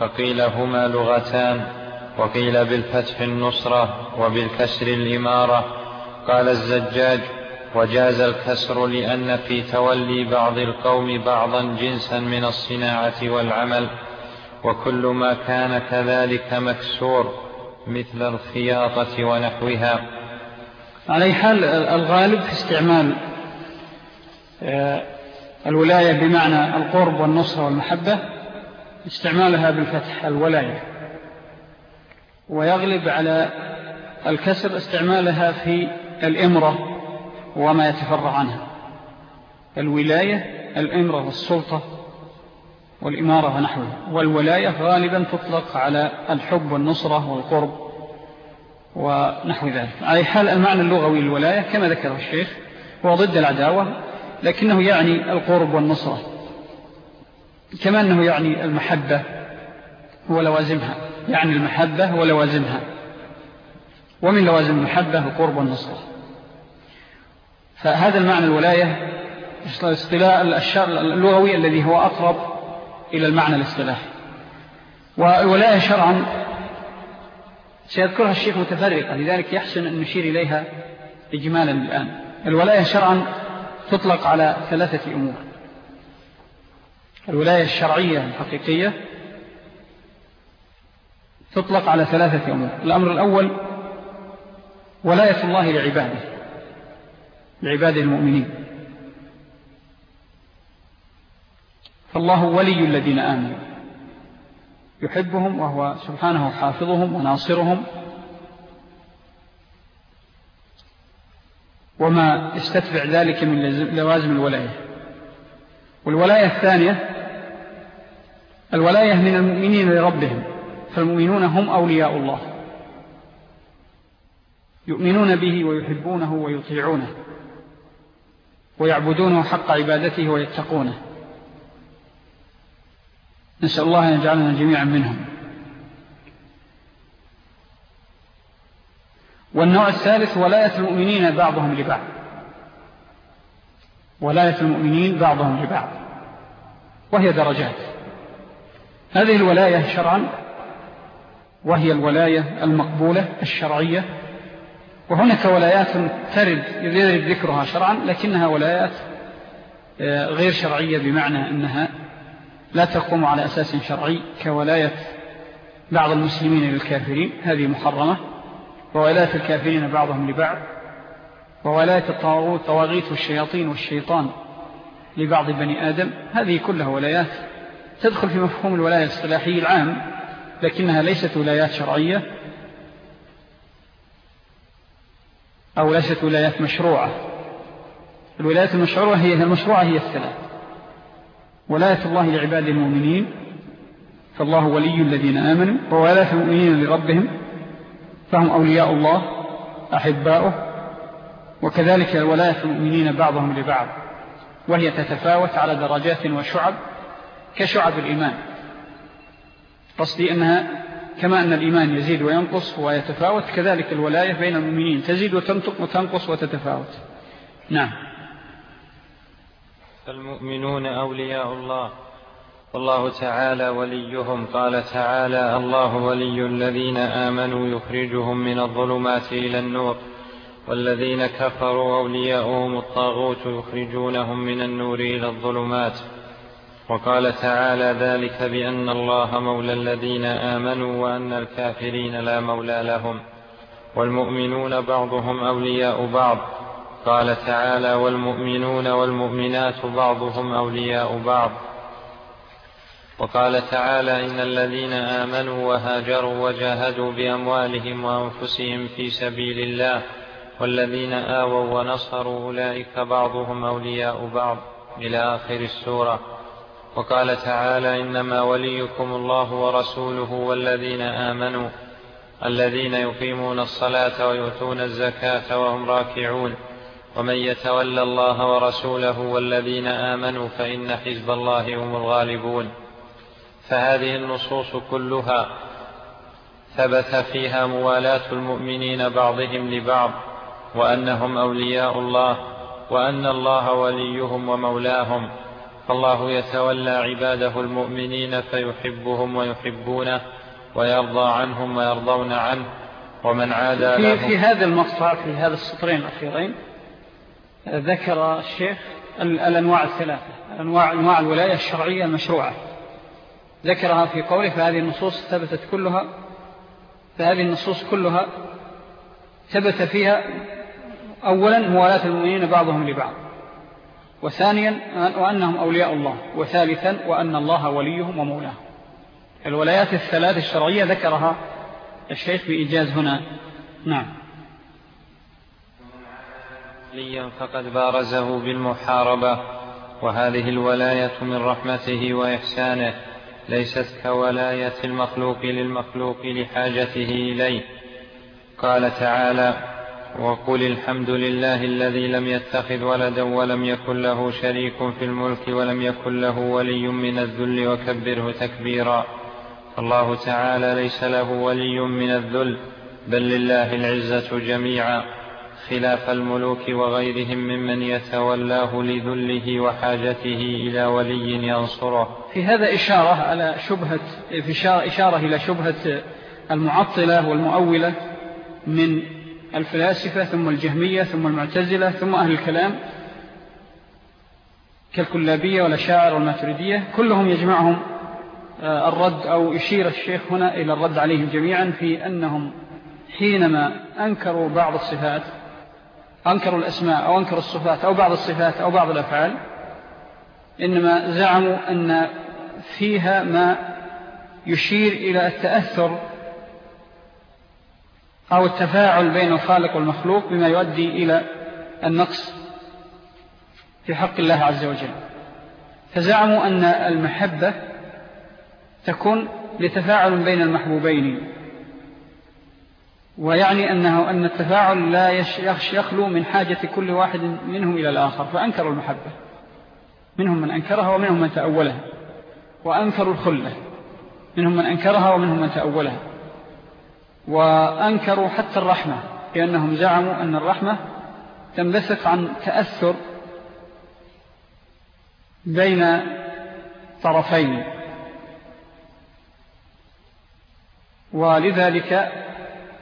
فقيل هما لغتان وقيل بالفتح النصرة وبالكسر الإمارة قال الزجاج وجاز الكسر لأن في تولي بعض القوم بعضا جنسا من الصناعة والعمل وكل ما كان كذلك مكسور مثل الخياطة ونحوها. على حال الغالب في استعمال آه، الولاية بمعنى القرب والنصر والمحبة استعمالها بالفتح الولاية. ويغلب على الكسر استعمالها في الإمرة. وما يتفرع عنها. الولاية الإمرة والسلطة والإمارة ونحوها والولاية غالبا تطلق على الحب والنصرة والقرب ونحو ذلك. على حال المعنى اللغوي الولاية كما ذكر الشيخ هو ضد العداوة لكنه يعني القرب والنصرة كما أنه يعني المحبة ولوازمها. يعني المحبة ولوازمها. ومن لوازم المحبة القرب والنصرة. فهذا المعنى الولاية الاصطلاء اللغوي الذي هو أقرب إلى المعنى الاصطلاحي. والولاية شرعا سيذكرها الشيخ متفرقة لذلك يحسن أن نشير إليها إجمالا الآن. الولاية شرعا تطلق على ثلاثة أمور. الولاية الشرعية الحقيقية تطلق على ثلاثة أمور. الأمر الأول ولاية الله لعباده. لعباده المؤمنين. فالله ولي الذين آمنوا. يحبهم وهو سبحانه حافظهم وناصرهم. وما استتبع ذلك من لوازم الولاية. والولاية الثانية الولاية من المؤمنين لربهم. فالمؤمنون هم أولياء الله. يؤمنون به ويحبونه ويطيعونه. ويعبدونه حق عبادته ويتقونه. نسأل الله أن يجعلنا جميعا منهم. والنوع الثالث ولاية المؤمنين بعضهم لبعض. ولاية المؤمنين بعضهم لبعض. وهي درجات. هذه الولاية شرعا وهي الولاية المقبولة الشرعية وهناك ولايات ترد يرد ذكرها شرعا لكنها ولايات آه، غير شرعية بمعنى أنها لا تقوم على أساس شرعي كولاية بعض المسلمين للكافرين. هذه محرمة. وولاية الكافرين بعضهم لبعض. وولاية الطواغيت والشياطين والشيطان لبعض بني آدم. هذه كلها ولايات تدخل في مفهوم الولاية الاصطلاحي العام لكنها ليست ولايات شرعية. أو ليست ولايات مشروعة. الولايات المشروعة هي المشروعة هي الثلاث ولاية الله لعباد المؤمنين فالله ولي الذين آمنوا وولاية المؤمنين لربهم فهم أولياء الله أحباؤه وكذلك ولاية المؤمنين بعضهم لبعض. وهي تتفاوت على درجات وشعب كشعب الإيمان. قصدي أنها كما أن الإيمان يزيد وينقص ويتفاوت كذلك الولاية بين المؤمنين تزيد وتنقص وتتفاوت. نعم. فالمؤمنون أولياء الله. والله تعالى وليهم. قال تعالى الله ولي الذين آمنوا يخرجهم من الظلمات إلى النور. والذين كفروا أولياؤهم الطاغوت يخرجونهم من النور إلى الظلمات. وقال تعالى ذلك بأن الله مولى الذين آمنوا وأن الكافرين لا مولى لهم والمؤمنون بعضهم أولياء بعض قال تعالى والمؤمنون والمؤمنات بعضهم أولياء بعض وقال تعالى إن الذين آمنوا وهاجروا وجاهدوا بأموالهم وأنفسهم في سبيل الله والذين آووا ونصروا أولئك بعضهم أولياء بعض إلى آخر السورة وقال تعالى إنما وليكم الله ورسوله والذين آمنوا الذين يقيمون الصلاة ويؤتون الزكاة وهم راكعون ومن يتولى الله ورسوله والذين آمنوا فإن حزب الله هم الغالبون فهذه النصوص كلها ثبت فيها موالاة المؤمنين بعضهم لبعض وأنهم أولياء الله وأن الله وليهم ومولاهم فالله يتولى عباده المؤمنين فيحبهم ويحبونه ويرضى عنهم ويرضون عنه ومن عادى في, في هذا المقطع في هذا السطرين الأخيرين ذكر الشيخ الأنواع الثلاثة. أنواع, أنواع الولاية الشرعية المشروعة. ذكرها في قوله فهذه النصوص ثبتت كلها فهذه النصوص كلها ثبت فيها أولا موالاة المؤمنين بعضهم لبعض. وثانيا وأنهم أولياء الله وثالثا وأن الله وليهم ومولاهم. الولايات الثلاث الشرعية ذكرها الشيخ بإيجاز هنا. نعم. ليا فقد بارزه بالمحاربة وهذه الولاية من رحمته وإحسانه ليست كولاية المخلوق للمخلوق لحاجته إليه. قال تعالى وقل الحمد لله الذي لم يتخذ ولدا ولم يكن له شريك في الملك ولم يكن له ولي من الذل وكبره تكبيرا. الله تعالى ليس له ولي من الذل بل لله العزة جميعا. خلاف الملوك وغيرهم ممن يتولاه لذله وحاجته إلى ولي ينصره. في هذا إشارة على شبهة في إشارة إلى شبهة المعطلة والمؤولة من الفلاسفة ثم الجهمية ثم المعتزلة ثم أهل الكلام كالكلابية والأشاعر والماتريدية كلهم يجمعهم آه، الرد أو يشير الشيخ هنا إلى الرد عليهم جميعا في أنهم حينما أنكروا بعض الصفات أنكروا الأسماء أو أنكروا الصفات أو بعض الصفات أو بعض الأفعال إنما زعموا أن فيها ما يشير إلى التأثر أو التفاعل بين الخالق والمخلوق بما يؤدي إلى النقص في حق الله عز وجل. فزعموا أن المحبة تكون لتفاعل بين المحبوبين ويعني أنه أن التفاعل لا يخلو من حاجة كل واحد منهم إلى الآخر فأنكروا المحبة. منهم من أنكرها ومنهم من تأولها وأنكروا الخلة. منهم من أنكرها ومنهم من تأولها. وأنكروا حتى الرحمة لأنهم زعموا أن الرحمة تنبثق عن تأثر بين طرفين. ولذلك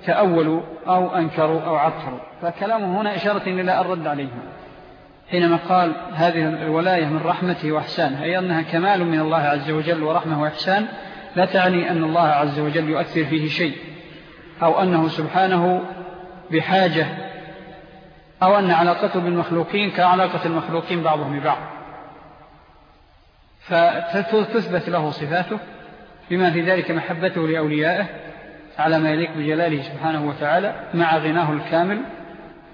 تأولوا أو أنكروا أو عطروا. فكلامه هنا إشارة إلى الرد عليهم. حينما قال هذه الولاية من رحمته وإحسانه أي أنها كمال من الله عز وجل ورحمة وإحسان لا تعني أن الله عز وجل يؤثر فيه شيء. أو أنه سبحانه بحاجة أو أن علاقته بالمخلوقين كعلاقة المخلوقين بعضهم ببعض. فتثبت له صفاته بما في ذلك محبته لأوليائه على ما يليق بجلاله سبحانه وتعالى مع غناه الكامل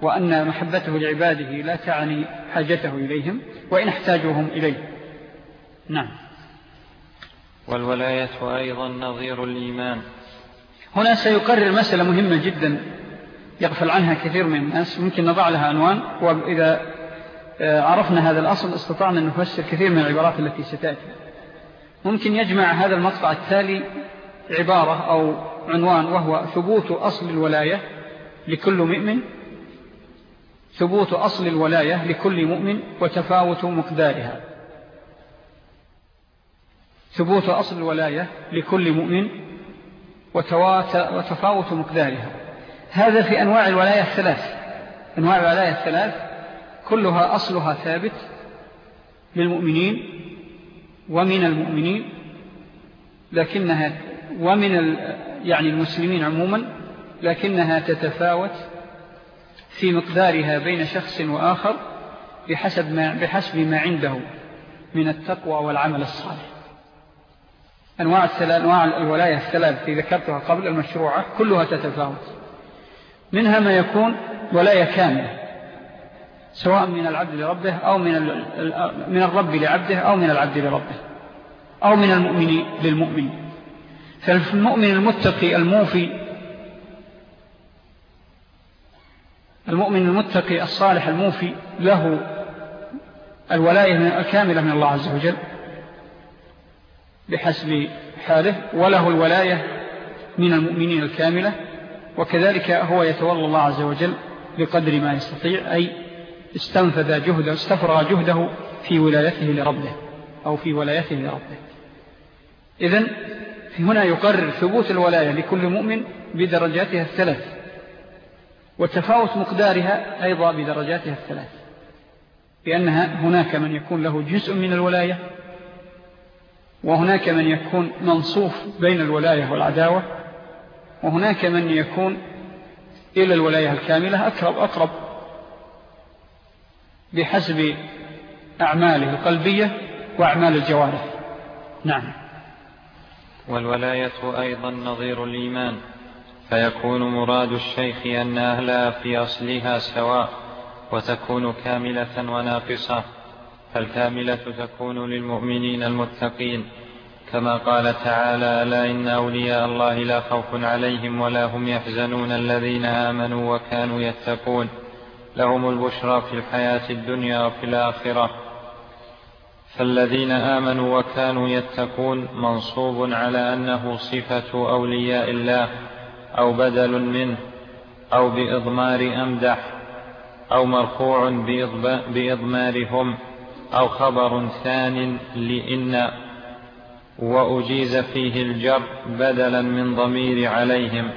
وأن محبته لعباده لا تعني حاجته إليهم وإن احتاجوهم إليه. نعم. والولاية أيضا نظير الإيمان. هنا سيقرر مسألة مهمة جدا يغفل عنها كثير من الناس ممكن نضع لها عنوان وإذا آه، عرفنا هذا الأصل استطعنا أن نفسر كثير من العبارات التي ستأتي. ممكن يجمع هذا المقطع التالي عبارة أو عنوان وهو ثبوت أصل الولاية لكل مؤمن ثبوت أصل الولاية لكل مؤمن وتفاوت مقدارها. ثبوت أصل الولاية لكل مؤمن وتفاوت مقدارها. هذا في أنواع الولاية الثلاث. أنواع الولاية الثلاث كلها أصلها ثابت للمؤمنين ومن المؤمنين لكنها ومن يعني المسلمين عموما لكنها تتفاوت في مقدارها بين شخص وآخر بحسب ما, بحسب ما عنده من التقوى والعمل الصالح. أنواع, أنواع الولاية الثلاث التي ذكرتها قبل المشروعة كلها تتفاوت. منها ما يكون ولاية كاملة سواء من العبد لربه أو من, من الرب لعبده أو من العبد لربه أو من المؤمن للمؤمن. فالمؤمن المتقي الموفي المؤمن المتقي الصالح الموفي له الولاية الكاملة من الله عز وجل. بحسب حاله وله الولاية من المؤمنين الكاملة وكذلك هو يتولى الله عز وجل بقدر ما يستطيع أي استنفذ جهده استفرغ جهده في ولايته لربه أو في ولايته لربه. إذن هنا يقرر ثبوت الولاية لكل مؤمن بدرجاتها الثلاث وتفاوت مقدارها أيضا بدرجاتها الثلاث لأنها هناك من يكون له جزء من الولاية وهناك من يكون منصوف بين الولاية والعداوة وهناك من يكون إلى الولاية الكاملة أقرب أقرب بحسب أعماله القلبية وأعمال الجوارح. نعم. والولاية أيضا نظير الإيمان فيكون مراد الشيخ أن أهلها في أصلها سواء وتكون كاملة وناقصة. فالكاملة تكون للمؤمنين المتقين. كما قال تعالى ألا إن أولياء الله لا خوف عليهم ولا هم يحزنون الذين آمنوا وكانوا يتقون. لهم البشرى في الحياة الدنيا وفي الآخرة. فالذين آمنوا وكانوا يتقون منصوب على أنه صفة أولياء الله أو بدل منه أو بإضمار أمدح أو مرفوع بإضمارهم. أو خبر ثان لإن وأجيز فيه الجر بدلا من ضمير عليهم.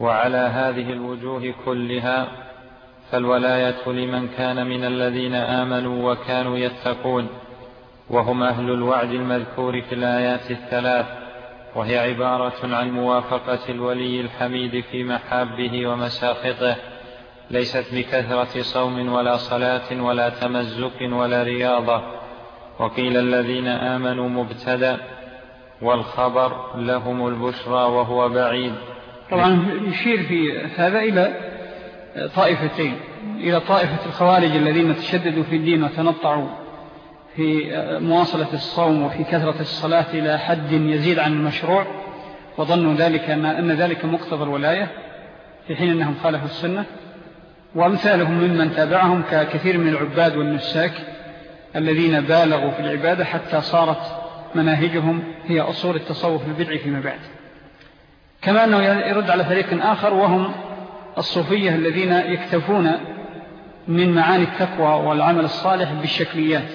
وعلى هذه الوجوه كلها فالولاية لمن كان من الذين آمنوا وكانوا يتقون. وهم أهل الوعد المذكور في الآيات الثلاث وهي عبارة عن موافقة الولي الحميد في محابه ومساخطه ليست بكثرة صوم ولا صلاة ولا تمزق ولا رياضة. وقيل الذين آمنوا مبتدأ والخبر لهم البشرى وهو بعيد. طبعا يشير في هذا إلى طائفتين إلى طائفة الخوارج الذين تشددوا في الدين وتنطعوا في مواصلة الصوم وفي كثرة الصلاة إلى حد يزيد عن المشروع وظنوا ذلك أن ذلك مقتضى الولاية في حين أنهم خالفوا السنة. وأمثالهم ممن تابعهم ككثير من العباد والنساك الذين بالغوا في العبادة حتى صارت مناهجهم هي أصول التصوف البدع فيما بعد. كما أنه يرد على فريق آخر وهم الصوفية الذين يكتفون من معاني التقوى والعمل الصالح بالشكليات.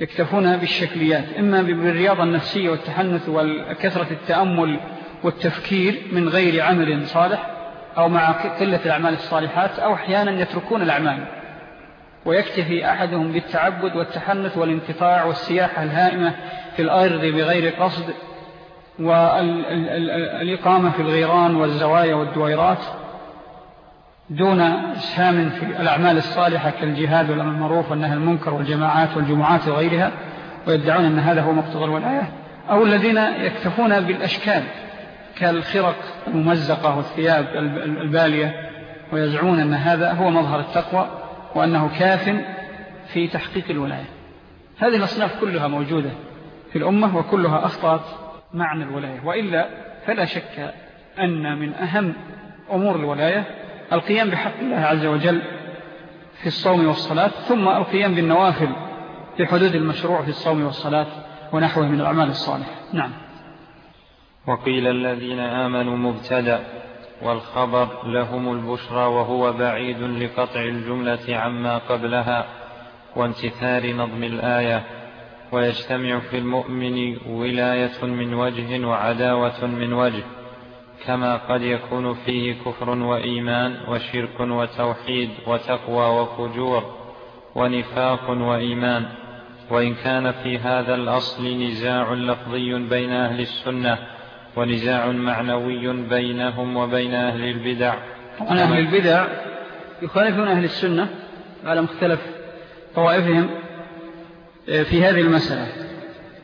يكتفون بالشكليات إما بالرياضة النفسية والتحنث وكثرة التأمل والتفكير من غير عمل صالح أو مع قلة الأعمال الصالحات أو أحيانا يتركون الأعمال. ويكتفي أحدهم بالتعبد والتحنث والانتفاع والسياحة الهائمة في الأرض بغير قصد والإقامة في الغيران والزوايا والدويرات دون إسهام في الأعمال الصالحة كالجهاد والمعروف والنهي المنكر والجماعات والجمعات وغيرها ويدعون أن هذا هو مقتضى الولاية. أو الذين يكتفون بالأشكال. كالخرق الممزقة والثياب البالية ويزعون أن هذا هو مظهر التقوى وأنه كاف في تحقيق الولاية. هذه الأصناف كلها موجودة في الأمة وكلها أخطأت معنى الولاية. وإلا فلا شك أن من أهم أمور الولاية القيام بحق الله عز وجل في الصوم والصلاة ثم القيام بالنوافل في حدود المشروع في الصوم والصلاة ونحوه من الأعمال الصالحة. نعم. وقيل الذين آمنوا مبتدأ والخبر لهم البشرى وهو بعيد لقطع الجملة عما قبلها وانتثار نظم الآية ويجتمع في المؤمن ولاية من وجه وعداوة من وجه كما قد يكون فيه كفر وإيمان وشرك وتوحيد وتقوى وفجور ونفاق وإيمان وإن كان في هذا الأصل نزاع لفظي بين أهل السنة ونزاع معنوي بينهم وبين أهل البدع. طبعا أهل البدع يخالفون أهل السنة على مختلف طوائفهم آه، في هذه المسألة.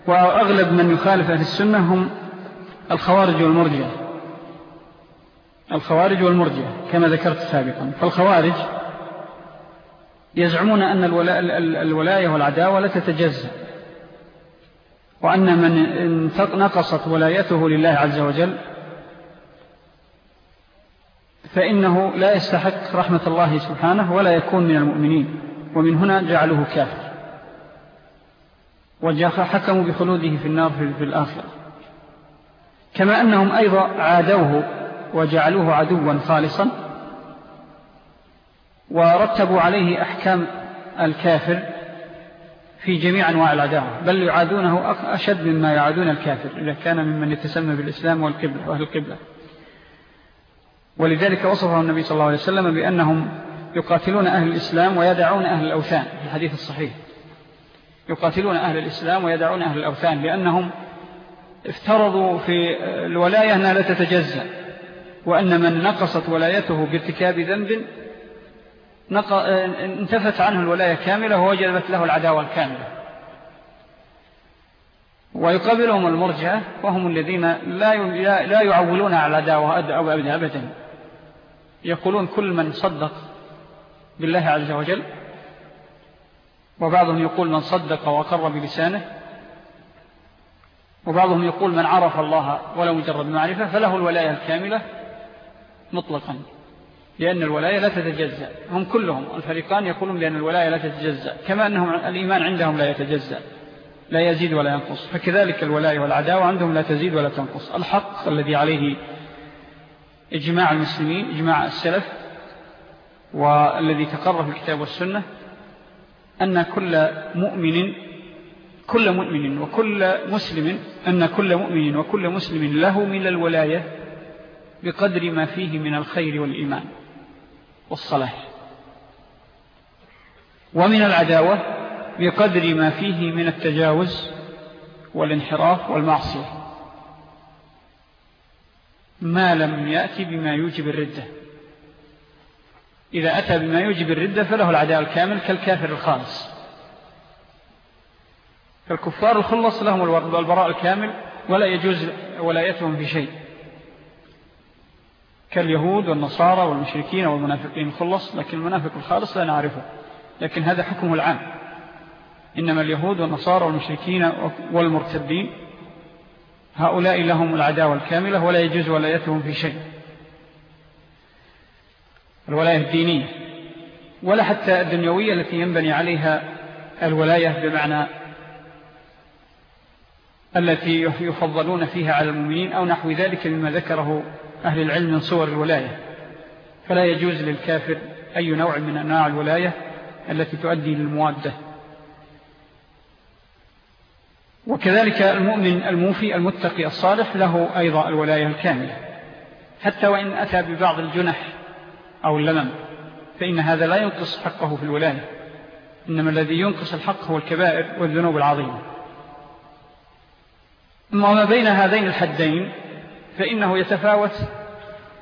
وأغلب من يخالف أهل السنة هم الخوارج والمرجع الخوارج والمرجع كما ذكرت سابقا. فالخوارج يزعمون أن الولاية والعداوة لا تتجزأ. وأن من نقصت ولايته لله عز وجل فإنه لا يستحق رحمة الله سبحانه ولا يكون من المؤمنين ومن هنا جعله كافر. وحكموا بخلوده في النار في الآخرة. كما أنهم أيضا عادوه وجعلوه عدوا خالصا ورتبوا عليه أحكام الكافر في جميع أنواع العداوة بل يعادونه أشد مما يعادون الكافر إذا كان ممن يتسمى بالإسلام والقبلة وأهل القبلة. ولذلك وصفه النبي صلى الله عليه وسلم بأنهم يقاتلون أهل الإسلام ويدعون أهل الأوثان في الحديث الصحيح. يقاتلون أهل الإسلام ويدعون أهل الأوثان لأنهم افترضوا في الولاية أنها لا تتجزأ وأن من نقصت ولايته بارتكاب ذنب انتفت عنه الولاية كاملة ووجدت له العداوة الكاملة. ويقابلهم المرجع وهم الذين لا يعولون على العداوة أو أبدا يقولون كل من صدق بالله عز وجل وبعضهم يقول من صدق وقر بلسانه وبعضهم يقول من عرف الله ولو مجرد معرفة فله الولاية الكاملة مطلقا. لأن الولاية لا تتجزأ. هم كلهم الفريقان يقولون بأن الولاية لا تتجزأ. كما أنهم الإيمان عندهم لا يتجزأ لا يزيد ولا ينقص. فكذلك الولاية والعداوة عندهم لا تزيد ولا تنقص. الحق الذي عليه إجماع المسلمين إجماع السلف والذي تقرر في الكتاب والسنة أن كل مؤمن كل مؤمن وكل مسلم أن كل مؤمن وكل مسلم له من الولاية بقدر ما فيه من الخير والإيمان. والصلاح ومن العداوة بقدر ما فيه من التجاوز والانحراف والمعصية. ما لم يأتي بما يوجب الردة. إذا أتى بما يوجب الردة فله العداء الكامل كالكافر الخالص. فالكفار الخلص لهم البراء الكامل ولا يجوز ولايتهم في شيء. كاليهود والنصارى والمشركين والمنافقين. الخلص لكن المنافق الخالص لا نعرفه. لكن هذا حكمه العام. إنما اليهود والنصارى والمشركين والمرتدين هؤلاء لهم العداوة الكاملة ولا يجوز ولايتهم في شيء. الولاية الدينية ولا حتى الدنيوية التي ينبني عليها الولاية بمعنى التي يفضلون فيها على المؤمنين أو نحو ذلك مما ذكره أهل العلم من صور الولاية. فلا يجوز للكافر أي نوع من أنواع الولاية التي تؤدي للموادة. وكذلك المؤمن الموفي المتقي الصالح له أيضا الولاية الكاملة. حتى وإن أتى ببعض الجنح أو اللمم فإن هذا لا ينقص حقه في الولاية. إنما الذي ينقص الحق هو الكبائر والذنوب العظيمة. أما ما بين هذين الحدين فإنه يتفاوت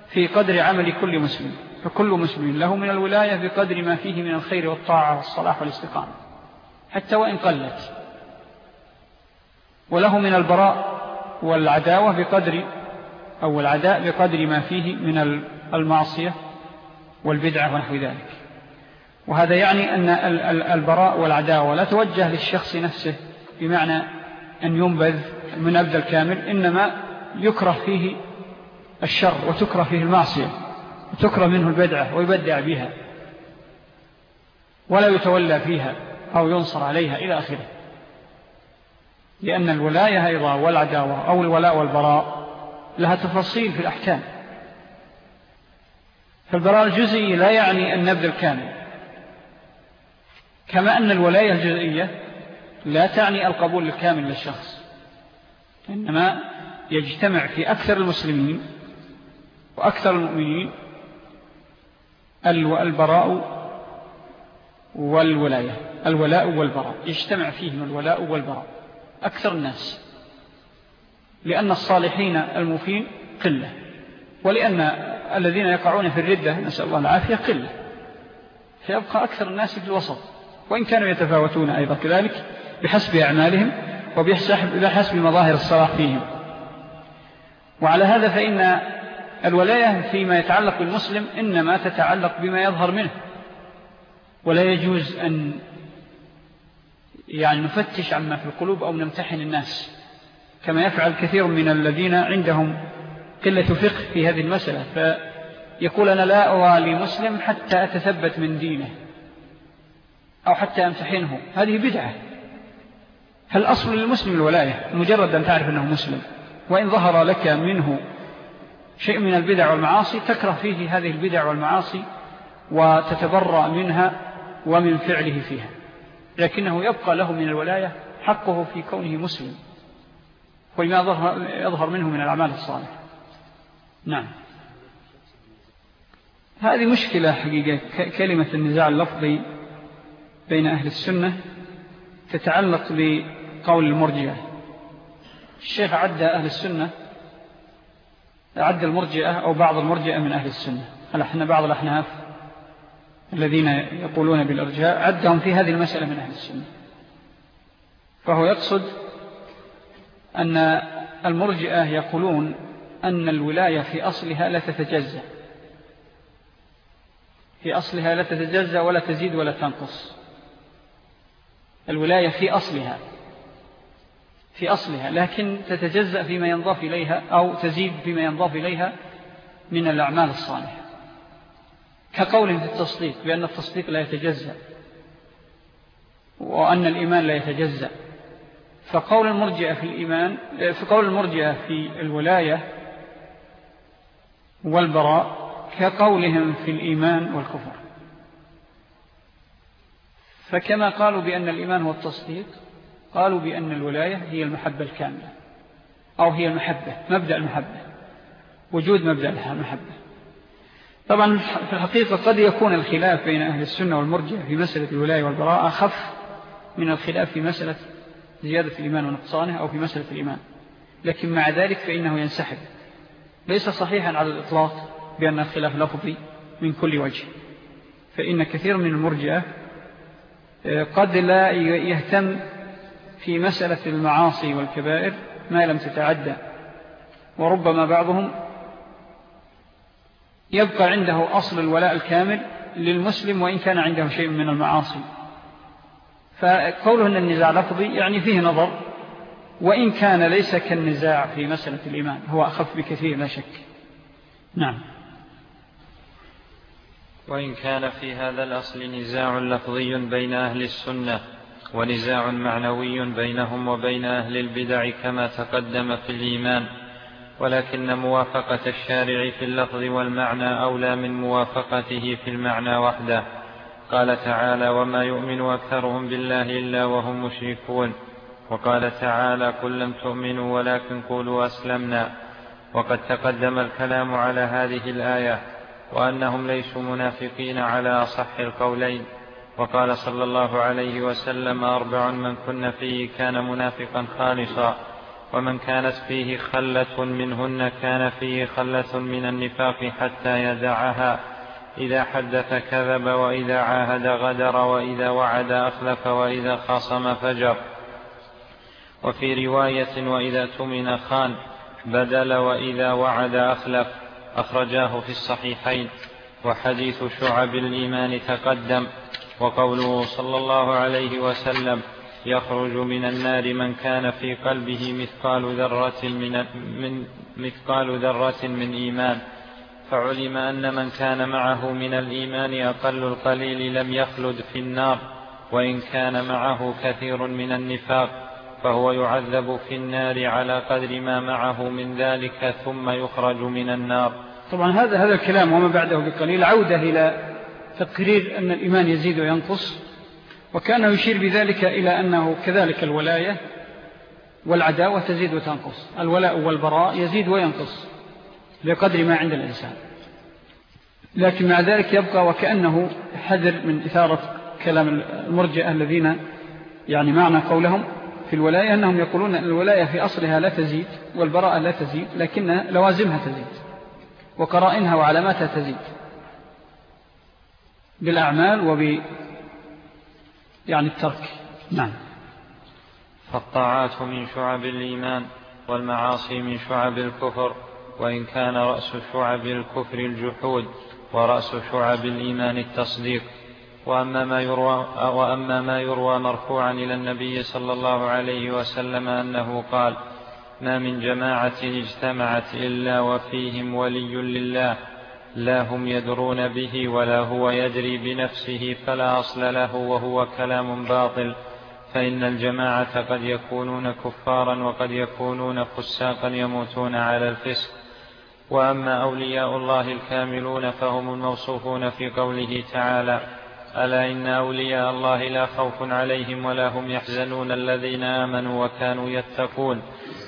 في قدر عمل كل مسلم فكل مسلم له من الولاية بقدر ما فيه من الخير والطاعة والصلاح والاستقامة حتى وإن قلت. وله من البراء والعداوة بقدر أو العداء بقدر ما فيه من المعصية والبدعة ونحو ذلك. وهذا يعني أن البراء والعداوة لا توجه للشخص نفسه بمعنى أن ينبذ من أبدا الكامل إنما يكره فيه الشر وتكره فيه المعصية وتكره منه البدعة ويبدع بها ولا يتولى فيها أو ينصر عليها إلى آخره. لأن الولاية أيضا والعداوة أو الولاء والبراء لها تفاصيل في الأحكام. فالبراء الجزئي لا يعني النبذ الكامل كما أن الولاية الجزئية لا تعني القبول الكامل للشخص إنما يجتمع في أكثر المسلمين وأكثر المؤمنين البراء والولاية. الولاء والبراء. يجتمع فيهم الولاء والبراء. أكثر الناس. لأن الصالحين المفين قلة. ولأن الذين يقعون في الردة نسأل الله العافية قلة. فيبقى أكثر الناس في الوسط. وإن كانوا يتفاوتون أيضا كذلك بحسب أعمالهم وبحسب مظاهر الصلاح فيهم. وعلى هذا فإن الولاية فيما يتعلق بالمسلم إنما تتعلق بما يظهر منه. ولا يجوز أن يعني نفتش عما في القلوب أو نمتحن الناس كما يفعل كثير من الذين عندهم قلة فقه في هذه المسألة. فيقول أنا لا أوالي مسلم حتى أتثبت من دينه أو حتى أمتحنه. هذه بدعة. هل أصل للمسلم الولاية؟ مجرد أن تعرف أنه مسلم. وإن ظهر لك منه شيء من البدع والمعاصي تكره فيه هذه البدع والمعاصي وتتبرأ منها ومن فعله فيها. لكنه يبقى له من الولاية حقه في كونه مسلم. وما يظهر منه من الأعمال الصالحة. نعم. هذه مشكلة حقيقة. كلمة النزاع اللفظي بين أهل السنة تتعلق بقول المرجئة. الشيخ عد أهل السنة عد المرجئة أو بعض المرجئة من أهل السنة إحنا بعض الأحناف الذين يقولون بالإرجاء عدهم في هذه المسألة من أهل السنة. فهو يقصد أن المرجئة يقولون أن الولاية في أصلها لا تتجزأ. في أصلها لا تتجزأ ولا تزيد ولا تنقص. الولاية في أصلها. في أصلها لكن تتجزأ فيما ينضاف إليها أو تزيد فيما ينضاف إليها من الأعمال الصالحة. كقول في التصديق بأن التصديق لا يتجزأ وأن الإيمان لا يتجزأ. فقول المرجئة في الإيمان فقول المرجئة في الولاية والبراء كقولهم في الإيمان والكفر. فكما قالوا بأن الإيمان هو التصديق قالوا بأن الولاية هي المحبة الكاملة أو هي المحبة مبدأ المحبة وجود مبدأ المحبة. طبعا في الحقيقة قد يكون الخلاف بين أهل السنة والمرجع في مسألة الولاية والبراءة أخف من الخلاف في مسألة زيادة الإيمان ونقصانه أو في مسألة الإيمان. لكن مع ذلك فإنه ينسحب. ليس صحيحا على الإطلاق بأن الخلاف لفظي من كل وجه. فإن كثير من المرجئة قد لا يهتم في مسألة المعاصي والكبائر ما لم تتعدى. وربما بعضهم يبقى عنده أصل الولاء الكامل للمسلم وإن كان عنده شيء من المعاصي. فقوله أن النزاع لفظي يعني فيه نظر وإن كان ليس كالنزاع في مسألة الإيمان هو أخف بكثير لا شك. نعم. وإن كان في هذا الأصل نزاع لفظي بين أهل السنة. ونزاع معنوي بينهم وبين أهل البدع كما تقدم في الإيمان ولكن موافقة الشارع في اللفظ والمعنى أولى من موافقته في المعنى وحده. قال تعالى وما يؤمن أكثرهم بالله إلا وهم مشركون وقال تعالى قل لم تؤمنوا ولكن قولوا أسلمنا وقد تقدم الكلام على هذه الآية وأنهم ليسوا منافقين على أصح القولين. وقال صلى الله عليه وسلم أربع من كن فيه كان منافقا خالصا ومن كانت فيه خلة منهن كان فيه خلة من النفاق حتى يدعها إذا حدث كذب وإذا عاهد غدر وإذا وعد أخلف وإذا خاصم فجر. وفي رواية وإذا تمن خان بدل وإذا وعد أخلف أخرجاه في الصحيحين وحديث شعب الإيمان تقدم. وقوله صلى الله عليه وسلم يخرج من النار من كان في قلبه مثقال ذرة من, من مثقال ذرة من إيمان. فعلم أن من كان معه من الإيمان أقل القليل لم يخلد في النار وإن كان معه كثير من النفاق فهو يعذب في النار على قدر ما معه من ذلك ثم يخرج من النار. طبعا هذا هذا الكلام وما بعده بقليل عودة إلى تقرير أن الإيمان يزيد وينقص وكان يشير بذلك إلى أنه كذلك الولاية والعداوة تزيد وتنقص. الولاء والبراء يزيد وينقص بقدر ما عند الإنسان. لكن مع ذلك يبقى وكأنه حذر من إثارة كلام المرجئة الذين يعني معنى قولهم في الولاية أنهم يقولون أن الولاية في أصلها لا تزيد والبراءة لا تزيد لكن لوازمها تزيد وقرائنها وعلاماتها تزيد. بالأعمال وب يعني الترك. نعم. فالطاعات من شعب الإيمان والمعاصي من شعب الكفر وإن كان رأس شعب الكفر الجحود ورأس شعب الإيمان التصديق. وأما ما يروى, وأما ما يروى مرفوعا إلى النبي صلى الله عليه وسلم أنه قال ما من جماعة اجتمعت إلا وفيهم ولي لله لا هم يدرون به ولا هو يدري بنفسه فلا أصل له وهو كلام باطل فإن الجماعة قد يكونون كفارا وقد يكونون فساقا يموتون على الفسق. وأما أولياء الله الكاملون فهم الموصوفون في قوله تعالى ألا إن أولياء الله لا خوف عليهم ولا هم يحزنون الذين آمنوا وكانوا يتقون.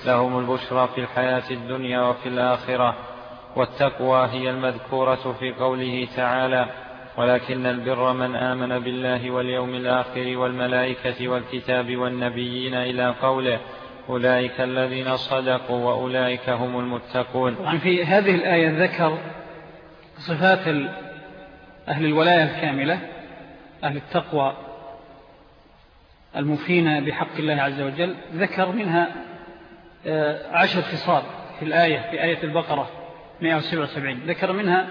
لهم البشرى في الحياة الدنيا وفي الآخرة. والتقوى هي المذكورة في قوله تعالى ولكن البر من آمن بالله واليوم الآخر والملائكة والكتاب والنبيين إلى قوله أولئك الذين صدقوا وأولئك هم المتقون طبعا في هذه الآية ذكر صفات أهل الولاية الكاملة أهل التقوى المفين بحق الله عز وجل ذكر منها آه، عشر خصال في الآية في آية البقرة. 177 ذكر منها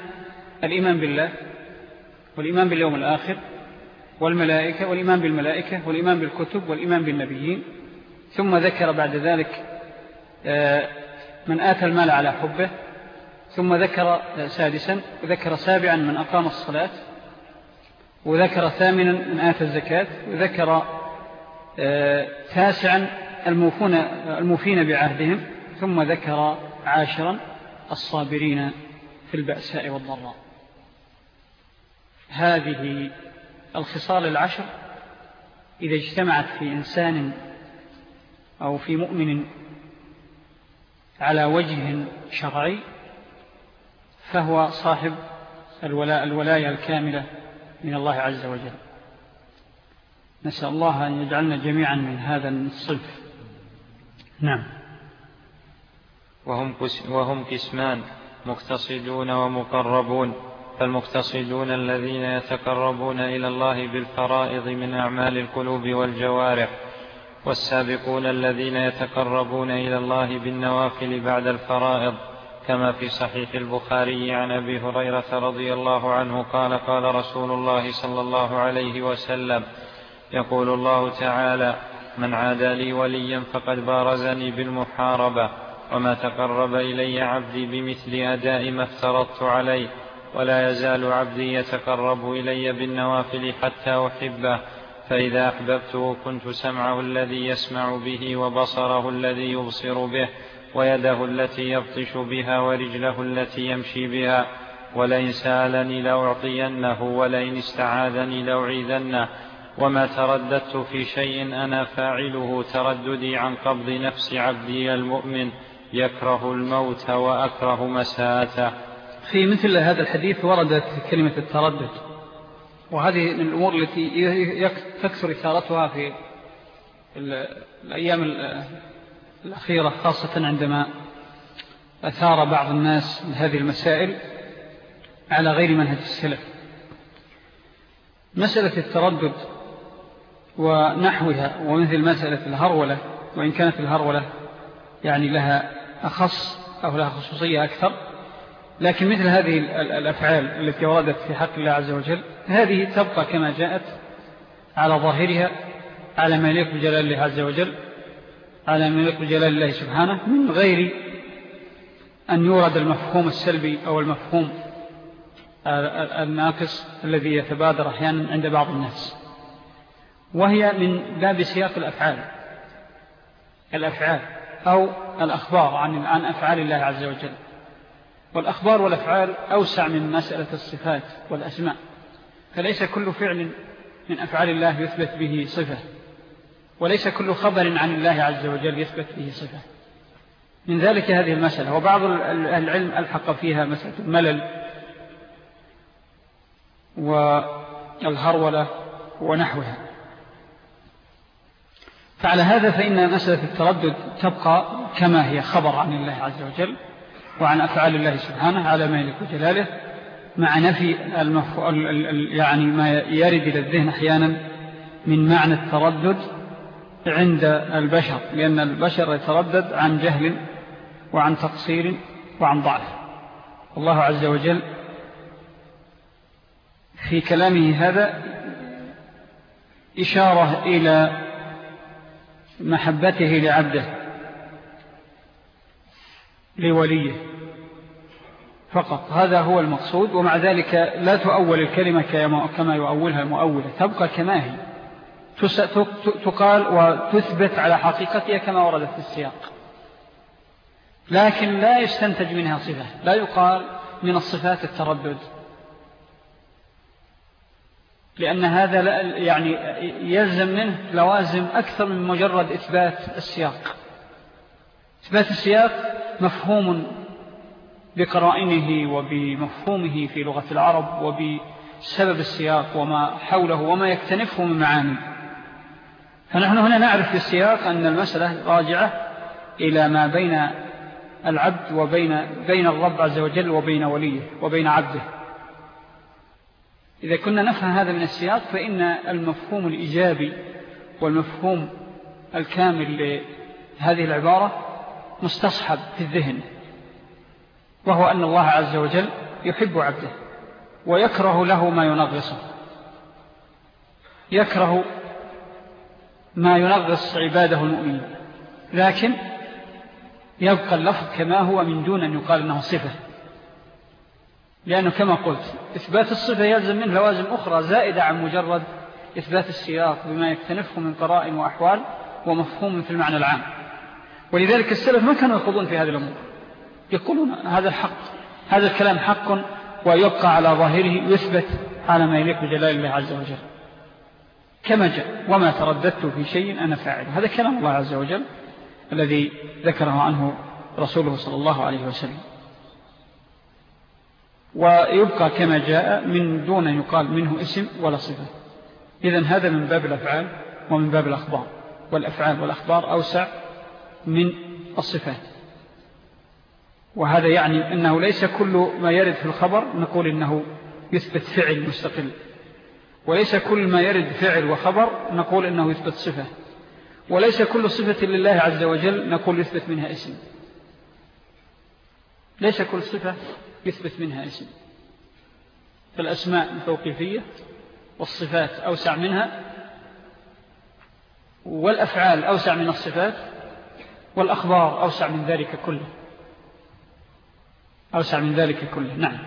الإيمان بالله والإيمان باليوم الآخر والملائكة والإيمان بالملائكة والإيمان بالكتب والإيمان بالنبيين. ثم ذكر بعد ذلك آه، من آتى المال على حبه. ثم ذكر سادسا وذكر سابعا من أقام الصلاة. وذكر ثامنا من آتى الزكاة. وذكر آه، تاسعا الموفون الموفين بعهدهم. ثم ذكر عاشرا. الصابرين في البأساء والضراء. هذه الخصال العشر إذا اجتمعت في إنسان أو في مؤمن على وجه شرعي فهو صاحب الولاء الولاية الكاملة من الله عز وجل. نسأل الله أن يجعلنا جميعا من هذا الصلف نعم. وهم, وهم كسمان مقتصدون ومقربون فالمقتصدون الذين يتقربون إلى الله بالفرائض من أعمال القلوب والجوارح والسابقون الذين يتقربون إلى الله بالنوافل بعد الفرائض كما في صحيح البخاري عن أبي هريرة رضي الله عنه قال قال رسول الله صلى الله عليه وسلم يقول الله تعالى من عادى لي وليا فقد بارزني بالمحاربة وما تقرب إلي عبدي بمثل أداء ما افترضت عليه ولا يزال عبدي يتقرب إلي بالنوافل حتى أحبه فإذا أحببته كنت سمعه الذي يسمع به وبصره الذي يبصر به ويده التي يبطش بها ورجله التي يمشي بها ولئن سألني لأعطينه ولئن استعاذني لأعيذنه وما ترددت في شيء أنا فاعله ترددي عن قبض نفس عبدي المؤمن. يكره الموت وأكره مساءته في مثل هذا الحديث وردت كلمة التردد. وهذه من الأمور التي تكثر إثارتها في الأيام الأخيرة خاصة عندما أثار بعض الناس هذه المسائل على غير منهج السلف. مسألة التردد ونحوها ومثل مسألة الهرولة وإن كانت الهرولة يعني لها أخص أو لها خصوصية أكثر لكن مثل هذه الأفعال التي وردت في حق الله عز وجل هذه تبقى كما جاءت على ظاهرها على ما يليق بجلال الله عز وجل على ما يليق بجلال الله سبحانه من غير أن يورد المفهوم السلبي أو المفهوم الناقص الذي يتبادر أحيانا عند بعض الناس. وهي من باب سياق الأفعال. الأفعال. أو الأخبار عن عن أفعال الله عز وجل. والأخبار والأفعال أوسع من مسألة الصفات والأسماء. فليس كل فعل من أفعال الله يثبت به صفة. وليس كل خبر عن الله عز وجل يثبت به صفة. من ذلك هذه المسألة. وبعض العلم ألحق فيها مسألة الملل والهرولة ونحوها. فعلى هذا فإن مسألة التردد تبقى كما هي خبر عن الله عز وجل وعن أفعال الله سبحانه على مالك وجلاله مع نفي. يعني ما يرد إلى الذهن أحيانا من معنى التردد عند البشر لأن البشر يتردد عن جهل وعن تقصير وعن ضعف الله عز وجل في كلامه هذا إشارة إلى محبته لعبده لوليه فقط. هذا هو المقصود ومع ذلك لا تؤول الكلمة كما يؤولها المؤولة. تبقى كما هي. تقال وتثبت على حقيقتها كما وردت في السياق. لكن لا يستنتج منها صفة لا يقال من الصفات التردد. لأن هذا يعني يلزم منه لوازم أكثر من مجرد إثبات السياق. إثبات السياق مفهوم بقرائنه وبمفهومه في لغة العرب وبسبب السياق وما حوله وما يكتنفه من معاني. فنحن هنا نعرف في السياق أن المسألة راجعة إلى ما بين العبد وبين بين الرب عز وجل وبين وليه وبين عبده. إذا كنا نفهم هذا من السياق فإن المفهوم الإيجابي والمفهوم الكامل لهذه العبارة مستصحب في الذهن وهو أن الله عز وجل يحب عبده ويكره له ما ينغصه يكره ما ينغص عباده المؤمنين لكن يبقى اللفظ كما هو من دون أن يقال أنه صفة. لأنه كما قلت إثبات الصفة يلزم منه لوازم أخرى زائدة عن مجرد إثبات السياق بما يكتنفه من قرائن وأحوال ومفهوم في المعنى العام. ولذلك السلف ما كانوا يخوضون في هذه الأمور. يقولون هذا الحق هذا الكلام حق ويبقى على ظاهره يثبت على ما يليق بجلال الله عز وجل. كما جاء وما ترددت في شيء أنا فاعل. هذا كلام الله عز وجل الذي ذكره عنه رسوله صلى الله عليه وسلم. ويبقى كما جاء من دون يقال منه اسم ولا صفة. إذن هذا من باب الأفعال ومن باب الأخبار. والأفعال والأخبار أوسع من الصفات. وهذا يعني أنه ليس كل ما يرد في الخبر نقول إنه يثبت فعل مستقل. وليس كل ما يرد فعل وخبر نقول إنه يثبت صفة. وليس كل صفة لله عز وجل نقول يثبت منها اسم. ليس كل صفة يثبت منها اسم. فالأسماء التوقيفية والصفات أوسع منها والأفعال أوسع من الصفات والأخبار أوسع من ذلك كله. أوسع من ذلك كله. نعم.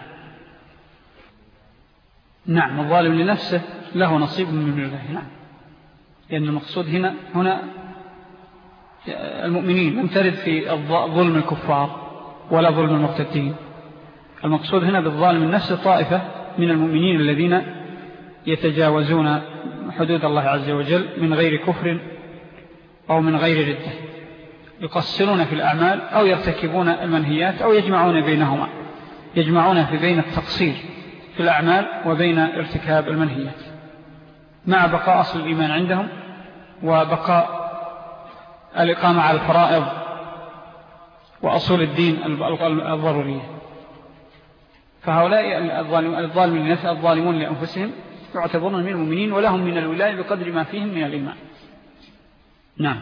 نعم الظالم لنفسه له نصيب من الله نعم. لأن المقصود هنا هنا المؤمنين لم ترد في ظلم الكفار ولا ظلم المرتدين. المقصود هنا بالظالم النفس طائفة من المؤمنين الذين يتجاوزون حدود الله عز وجل من غير كفر أو من غير ردة يقصرون في الأعمال أو يرتكبون المنهيات أو يجمعون بينهما يجمعون في بين التقصير في الأعمال وبين ارتكاب المنهيات. مع بقاء أصل الإيمان عندهم وبقاء الإقامة على الفرائض وأصول الدين الضرورية. فهؤلاء الظالمين الظالمون لأنفسهم يعتبرون من المؤمنين ولهم من الولاية بقدر ما فيهم من الإيمان. نعم.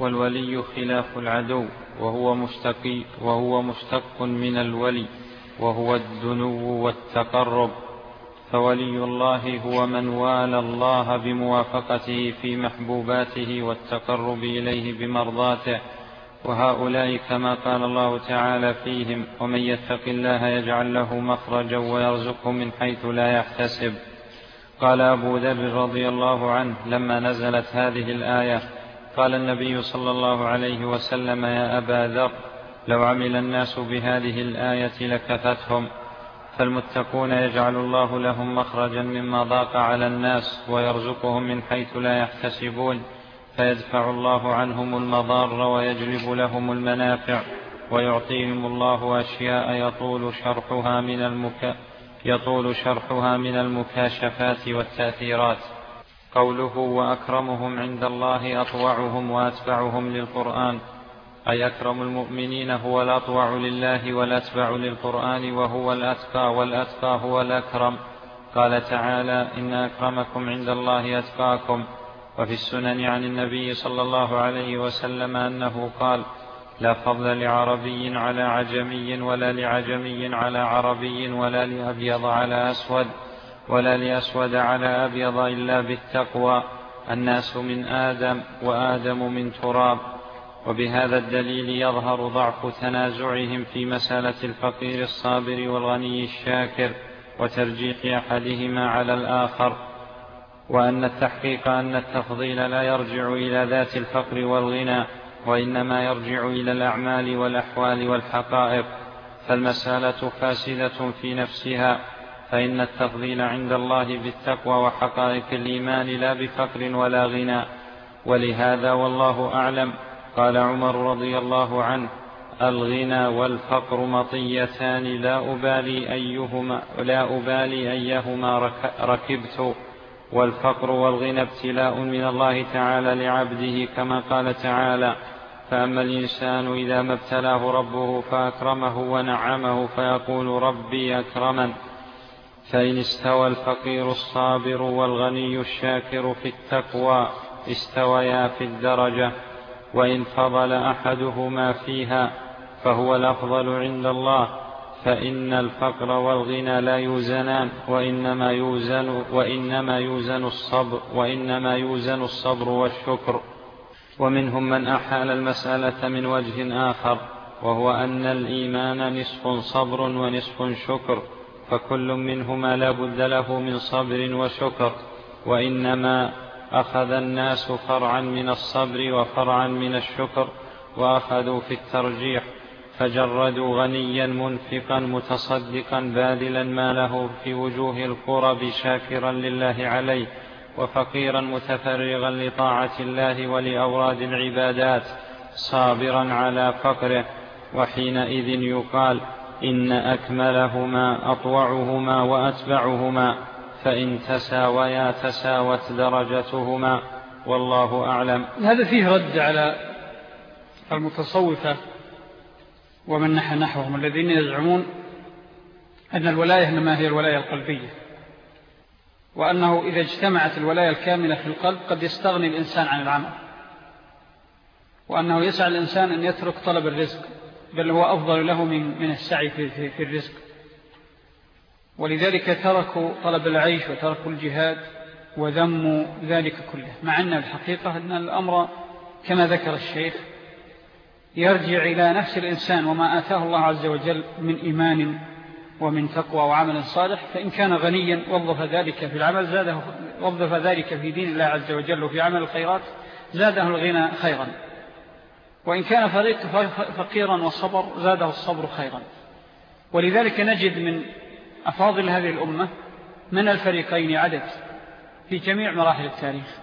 والولي خلاف العدو وهو مشتق, وهو مشتق من الولي وهو الدنو والتقرب. فولي الله هو من والى الله بموافقته في محبوباته والتقرب إليه بمرضاته. وهؤلاء كما قال الله تعالى فيهم ومن يتق الله يجعل له مخرجا ويرزقه من حيث لا يحتسب. قال أبو ذر رضي الله عنه لما نزلت هذه الآية قال النبي صلى الله عليه وسلم يا أبا ذر لو عمل الناس بهذه الآية لكفتهم فالمتقون يجعل الله لهم مخرجا مما ضاق على الناس ويرزقهم من حيث لا يحتسبون. فيدفع الله عنهم المضار ويجلب لهم المنافع ويعطيهم الله أشياء يطول شرحها من المك... يطول شرحها من المكاشفات والتأثيرات. قوله وأكرمهم عند الله أطوعهم وأتبعهم للقرآن. أي أكرم المؤمنين هو الأطوع لله والأتبع للقرآن وهو الأتقى والأتقى هو الأكرم. قال تعالى إن أكرمكم عند الله أتقاكم. وفي السنن عن النبي صلى الله عليه وسلم أنه قال لا فضل لعربي على عجمي ولا لعجمي على عربي ولا لأبيض على أسود ولا لأسود على أبيض إلا بالتقوى. الناس من آدم وآدم من تراب. وبهذا الدليل يظهر ضعف تنازعهم في مسألة الفقير الصابر والغني الشاكر وترجيح أحدهما على الآخر. وأن التحقيق أن التفضيل لا يرجع إلى ذات الفقر والغنى وإنما يرجع إلى الأعمال والأحوال والحقائق. فالمسألة فاسدة في نفسها فإن التفضيل عند الله بالتقوى وحقائق الإيمان لا بفقر ولا غنى. ولهذا والله أعلم قال عمر رضي الله عنه الغنى والفقر مطيتان لا أبالي أيهما لا أبالي أيهما ركبت. والفقر والغنى ابتلاء من الله تعالى لعبده كما قال تعالى فأما الإنسان إذا ما ابتلاه ربه فأكرمه ونعمه فيقول ربي أكرمن. فإن استوى الفقير الصابر والغني الشاكر في التقوى استويا في الدرجة. وإن فضل أحدهما فيها فهو الأفضل عند الله. فإن الفقر والغنى لا يوزنان وإنما يوزن وإنما يوزن الصبر وإنما يوزن الصبر والشكر. ومنهم من أحال المسألة من وجه آخر وهو أن الإيمان نصف صبر ونصف شكر فكل منهما لا بد له من صبر وشكر. وإنما أخذ الناس فرعا من الصبر وفرعا من الشكر وأخذوا في الترجيح. فجردوا غنيا منفقا متصدقا باذلا ما له في وجوه القرب شاكرا لله عليه وفقيرا متفرغا لطاعة الله ولأوراد العبادات صابرا على فقره وحينئذ يقال إن أكملهما أطوعهما وأتبعهما فإن تساويا تساوت درجتهما والله أعلم. هذا فيه رد على المتصوفة ومن نحى نحوهم الذين يزعمون أن الولاية إنما هي الولاية القلبية وأنه إذا اجتمعت الولاية الكاملة في القلب قد يستغني الإنسان عن العمل وأنه يسعى الإنسان أن يترك طلب الرزق بل هو أفضل له من, من السعي في, في, في الرزق. ولذلك تركوا طلب العيش وتركوا الجهاد وذموا ذلك كله مع أن الحقيقة أن الأمر كما ذكر الشيخ يرجع إلى نفس الإنسان وما آتاه الله عز وجل من إيمان ومن تقوى وعمل صالح فإن كان غنيا وظف ذلك في العمل زاده وظف ذلك في دين الله عز وجل وفي عمل الخيرات زاده الغنى خيرا. وإن كان فريق فقيرا وصبر زاده الصبر خيرا. ولذلك نجد من أفاضل هذه الأمة من الفريقين عدد في جميع مراحل التاريخ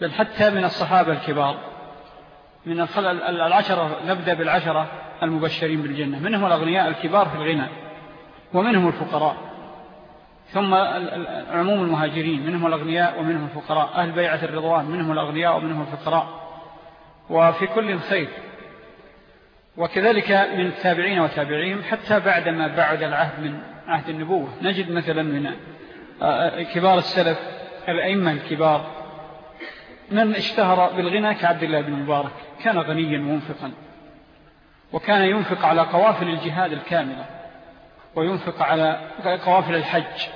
بل حتى من الصحابة الكبار. من العشرة نبدأ بالعشرة المبشرين بالجنة. منهم الأغنياء الكبار في الغنى ومنهم الفقراء. ثم عموم المهاجرين منهم الأغنياء ومنهم الفقراء. أهل بيعة الرضوان منهم الأغنياء ومنهم الفقراء. وفي كل خير وكذلك من التابعين وتابعيهم حتى بعدما بعد العهد من عهد النبوة نجد مثلا من كبار السلف الأئمة الكبار. من اشتهر بالغنى كعبد الله بن مبارك. كان غنيا ومنفقا وكان ينفق على قوافل الجهاد الكاملة وينفق على قوافل الحج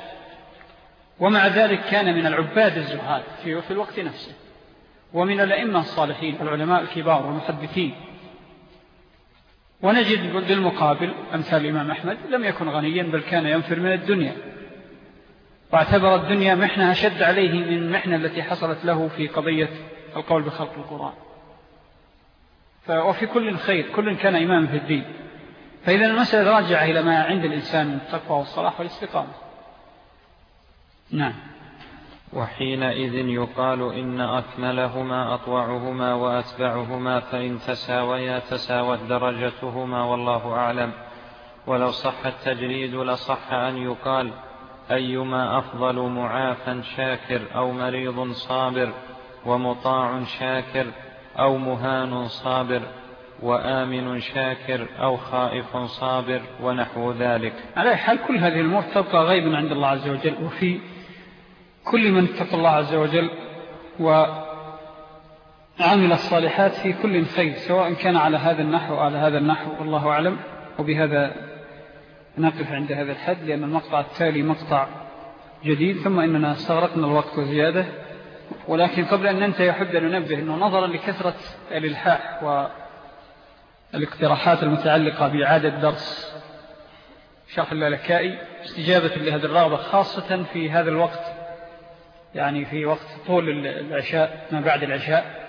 ومع ذلك كان من العباد الزهاد في الوقت نفسه ومن الأئمة الصالحين العلماء الكبار والمحدثين. ونجد بالمقابل أمثال الإمام أحمد لم يكن غنيا بل كان ينفر من الدنيا واعتبر الدنيا محنة أشد عليه من المحنة التي حصلت له في قضية القول بخلق القرآن. وفي كل خير كل كان إمام في الدين. فإذا المسألة راجعة إلى ما عند الإنسان من التقوى والصلاح والاستقامة. نعم. وحينئذ يقال إن أكملهما أطوعهما وأتبعهما فإن تساويا تساوت درجتهما والله أعلم. ولو صح التجريد لصح أن يقال أيما أفضل معافى شاكر أو مريض صابر ومطاع شاكر أو مهان صابر وآمن شاكر أو خائف صابر ونحو ذلك. على حال كل هذه الأمور تبقى غيبا عند الله عز وجل وفي كل من اتقى الله عز وجل وعمل الصالحات في كل خير سواء كان على هذا النحو على هذا النحو والله أعلم. وبهذا نقف عند هذا الحد لأن المقطع التالي مقطع جديد ثم إننا استغرقنا الوقت وزيادة ولكن قبل أن ننتهي يحب أن ننبه أنه نظرا لكثرة الإلحاح والاقتراحات المتعلقة بإعادة درس شرح اللالكائي استجابة لهذه الرغبة خاصة في هذا الوقت يعني في وقت طول العشاء ما بعد العشاء.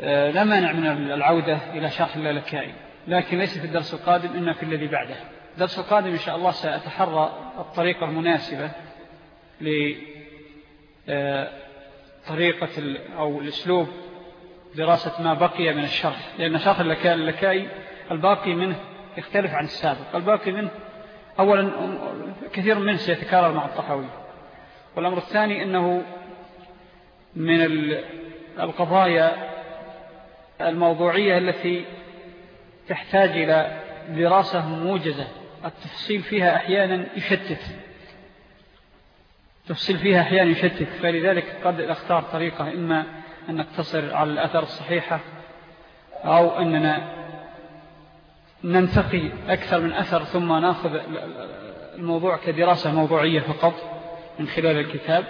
آه، لا مانع من العودة إلى شرح اللالكائي لكن ليس في الدرس القادم إنما في الذي بعده. الدرس القادم إن شاء الله سأتحرى الطريقة المناسبة لطريقة أو الأسلوب دراسة ما بقي من الشرح. لأن شرح اللكائي الباقي منه يختلف عن السابق. الباقي منه أولا كثير منه سيتكرر مع الطحاوي. والأمر الثاني أنه من القضايا الموضوعية التي تحتاج إلى دراسة موجزة. التفصيل فيها أحيانا يشتت. تفصيل فيها أحيانا يشتت. فلذلك قد أختار طريقة إما أن نقتصر على الأثر الصحيحة أو أننا ننتقي أكثر من أثر ثم نأخذ الموضوع كدراسة موضوعية فقط من خلال الكتاب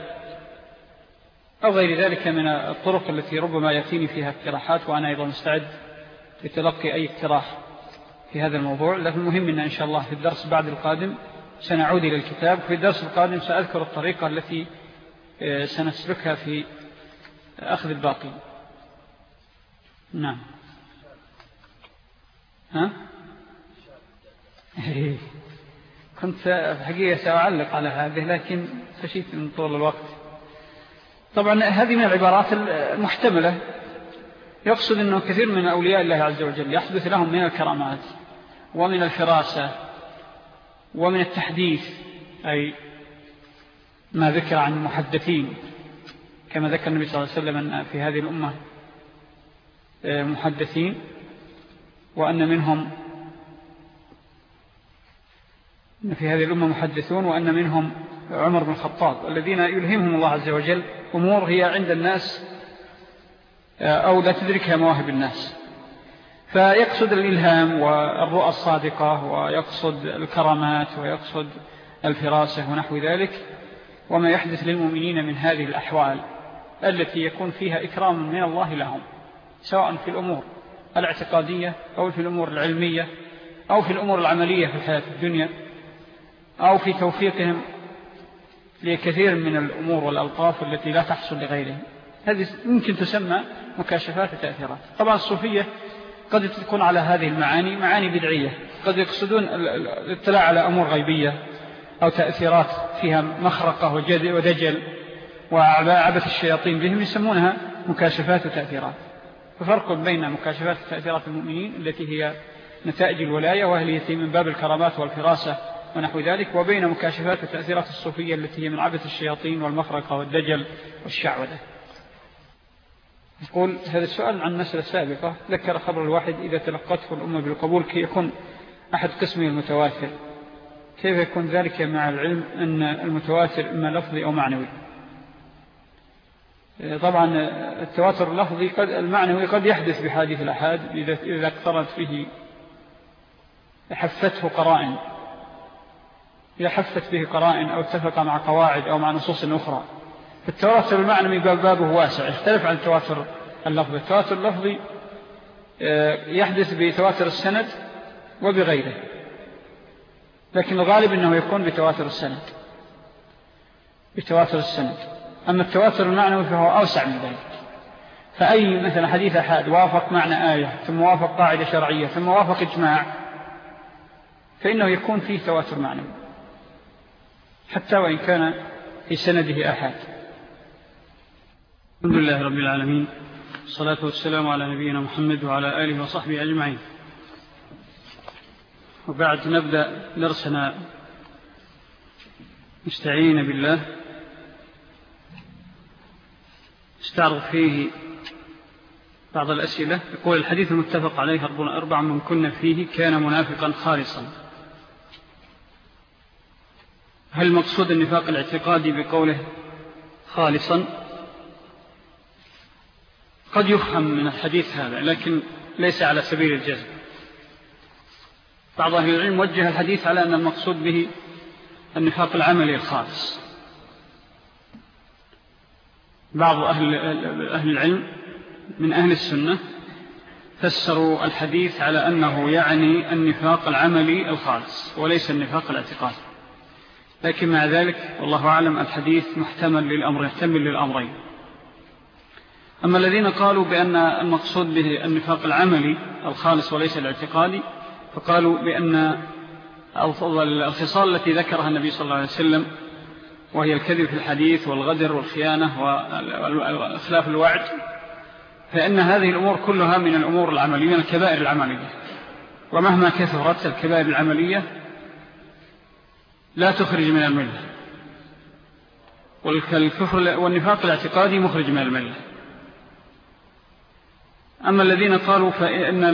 أو غير ذلك من الطرق التي ربما يأتيني فيها اقتراحات وأنا أيضا مستعد لتلقي أي اقتراح في هذا الموضوع. لكن المهم أن إن شاء الله في الدرس بعد القادم. سنعود إلى الكتاب. في الدرس القادم سأذكر الطريقة التي آه، سنسلكها في أخذ الباقي. نعم. ها؟ كنت حقيقة سأعلق على هذه لكن خشيت من طول الوقت. طبعا هذه من العبارات المحتملة. يقصد أنه كثير من أولياء الله عز وجل يحدث لهم من الكرامات ومن الفراسة ومن التحديث أي ما ذكر عن المحدثين كما ذكر النبي صلى الله عليه وسلم أن في هذه الأمة آه، محدثين وأن منهم أن في هذه الأمة محدثون وأن منهم عمر بن الخطاب الذين يلهمهم الله عز وجل أمور هي عند الناس آه، أو لا تدركها مواهب الناس. فيقصد الإلهام والرؤى الصادقة ويقصد الكرامات ويقصد الفراسة ونحو ذلك وما يحدث للمؤمنين من هذه الأحوال التي يكون فيها إكرام من الله لهم سواء في الأمور الاعتقادية أو في الأمور العلمية أو في الأمور العملية في الحياة الدنيا أو في توفيقهم لكثير من الأمور والألطاف التي لا تحصل لغيرهم. هذه يمكن تسمى مكاشفات وتأثيرات طبعا الصوفية قد تكون على هذه المعاني معاني بدعية. قد يقصدون الاطلاع على أمور غيبية أو تأثيرات فيها مخرقة ودجل وعبث الشياطين بهم يسمونها مكاشفات وتأثيرات. ففرق بين مكاشفات وتأثيرات المؤمنين التي هي نتائج الولاية وهي من باب الكرامات والفراسة ونحو ذلك وبين مكاشفات وتأثيرات الصوفية التي هي من عبث الشياطين والمخرقة والدجل والشعوذة. يقول هذا السؤال عن مسألة سابقة. ذكر خبر الواحد إذا تلقته الأمة بالقبول كي يكون أحد قسمه المتواتر. كيف يكون ذلك مع العلم أن المتواتر إما لفظي أو معنوي؟ طبعا التواتر اللفظي قد المعنوي قد يحدث بحادث الأحاد إذا اقترت فيه حفته قرائن. إذا حفت به قرائن أو اتفق مع قواعد أو مع نصوص أخرى. فالتواتر المعنوي بابه واسع يختلف عن التواتر اللفظي. التواتر اللفظي آه، يحدث بتواتر السند وبغيره لكن الغالب أنه يكون بتواتر السند. بتواتر السند. أما التواتر المعنوي فهو أوسع من ذلك. فأي مثلا حديث أحد وافق معنى آية ثم وافق قاعدة شرعية ثم وافق إجماع فإنه يكون فيه تواتر معنوي حتى وإن كان في سنده أحد. الحمد لله رب العالمين الصلاة والسلام على نبينا محمد وعلى آله وصحبه أجمعين. وبعد نبدأ درسنا. مستعين بالله. استعرض فيه بعض الأسئلة. يقول الحديث المتفق عليه أربع من كنا فيه كان منافقا خالصا. هل مقصود النفاق الاعتقادي بقوله خالصا؟ قد يفهم من الحديث هذا لكن ليس على سبيل الجزم. بعض أهل العلم وجه الحديث على أن المقصود به النفاق العملي الخالص بعض أهل, أهل العلم من أهل السنة فسروا الحديث على أنه يعني النفاق العملي الخالص وليس النفاق الاعتقادي. لكن مع ذلك والله أعلم الحديث محتمل للأمر يحتمل للأمرين. أما الذين قالوا بأن المقصود به النفاق العملي الخالص وليس الاعتقادي فقالوا بأن الخصال التي ذكرها النبي صلى الله عليه وسلم وهي الكذب في الحديث والغدر والخيانة وإخلاف الوعد فإن هذه الأمور كلها من الأمور العملية من الكبائر العملية. ومهما كثرت الكبائر العملية لا تخرج من الملة. والكفر والنفاق الاعتقادي مخرج من الملة. أما الذين قالوا فإن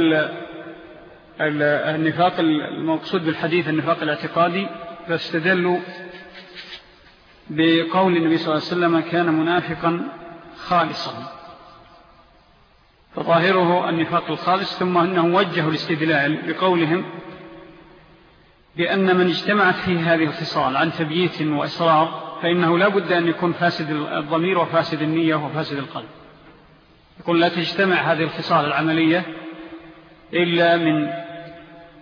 النفاق المقصود بالحديث النفاق الاعتقادي فاستدلوا بقول النبي صلى الله عليه وسلم كان منافقا خالصا. فظاهره النفاق الخالص ثم أنه وجه الاستدلال بقولهم بأن من اجتمعت فيه هذه الخصال عن تبييت وإصرار فإنه لا بد أن يكون فاسد الضمير وفاسد النية وفاسد القلب. يقول لا تجتمع هذه الخصال العملية إلا من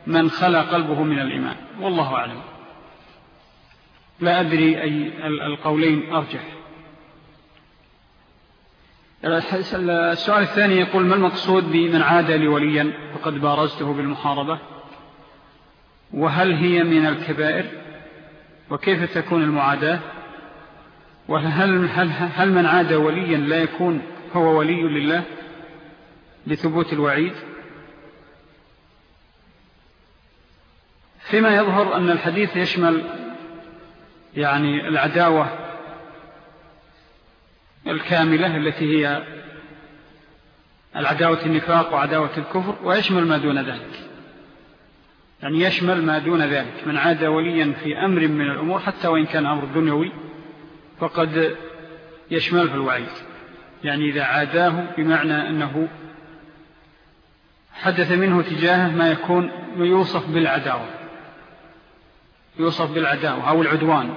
من خلى قلبه من الإيمان. والله أعلم. لا أدري أي القولين أرجح. السؤال الثاني يقول ما المقصود بمن عاد لوليا فقد بارزته بالمحاربة؟ وهل هي من الكبائر؟ وكيف تكون المعاداة؟ وهل هل, هل من عاد وليا لا يكون هو ولي لله لثبوت الوعيد. فيما يظهر أن الحديث يشمل يعني العداوة الكاملة التي هي العداوة النفاق وعداوة الكفر ويشمل ما دون ذلك. يعني يشمل ما دون ذلك. من عاد وليا في أمر من الأمور حتى وإن كان أمر دنيوي فقد يشمل في الوعيد. يعني إذا عاداه بمعنى أنه حدث منه تجاهه ما يكون يوصف بالعداوة يوصف بالعداوة أو العدوان.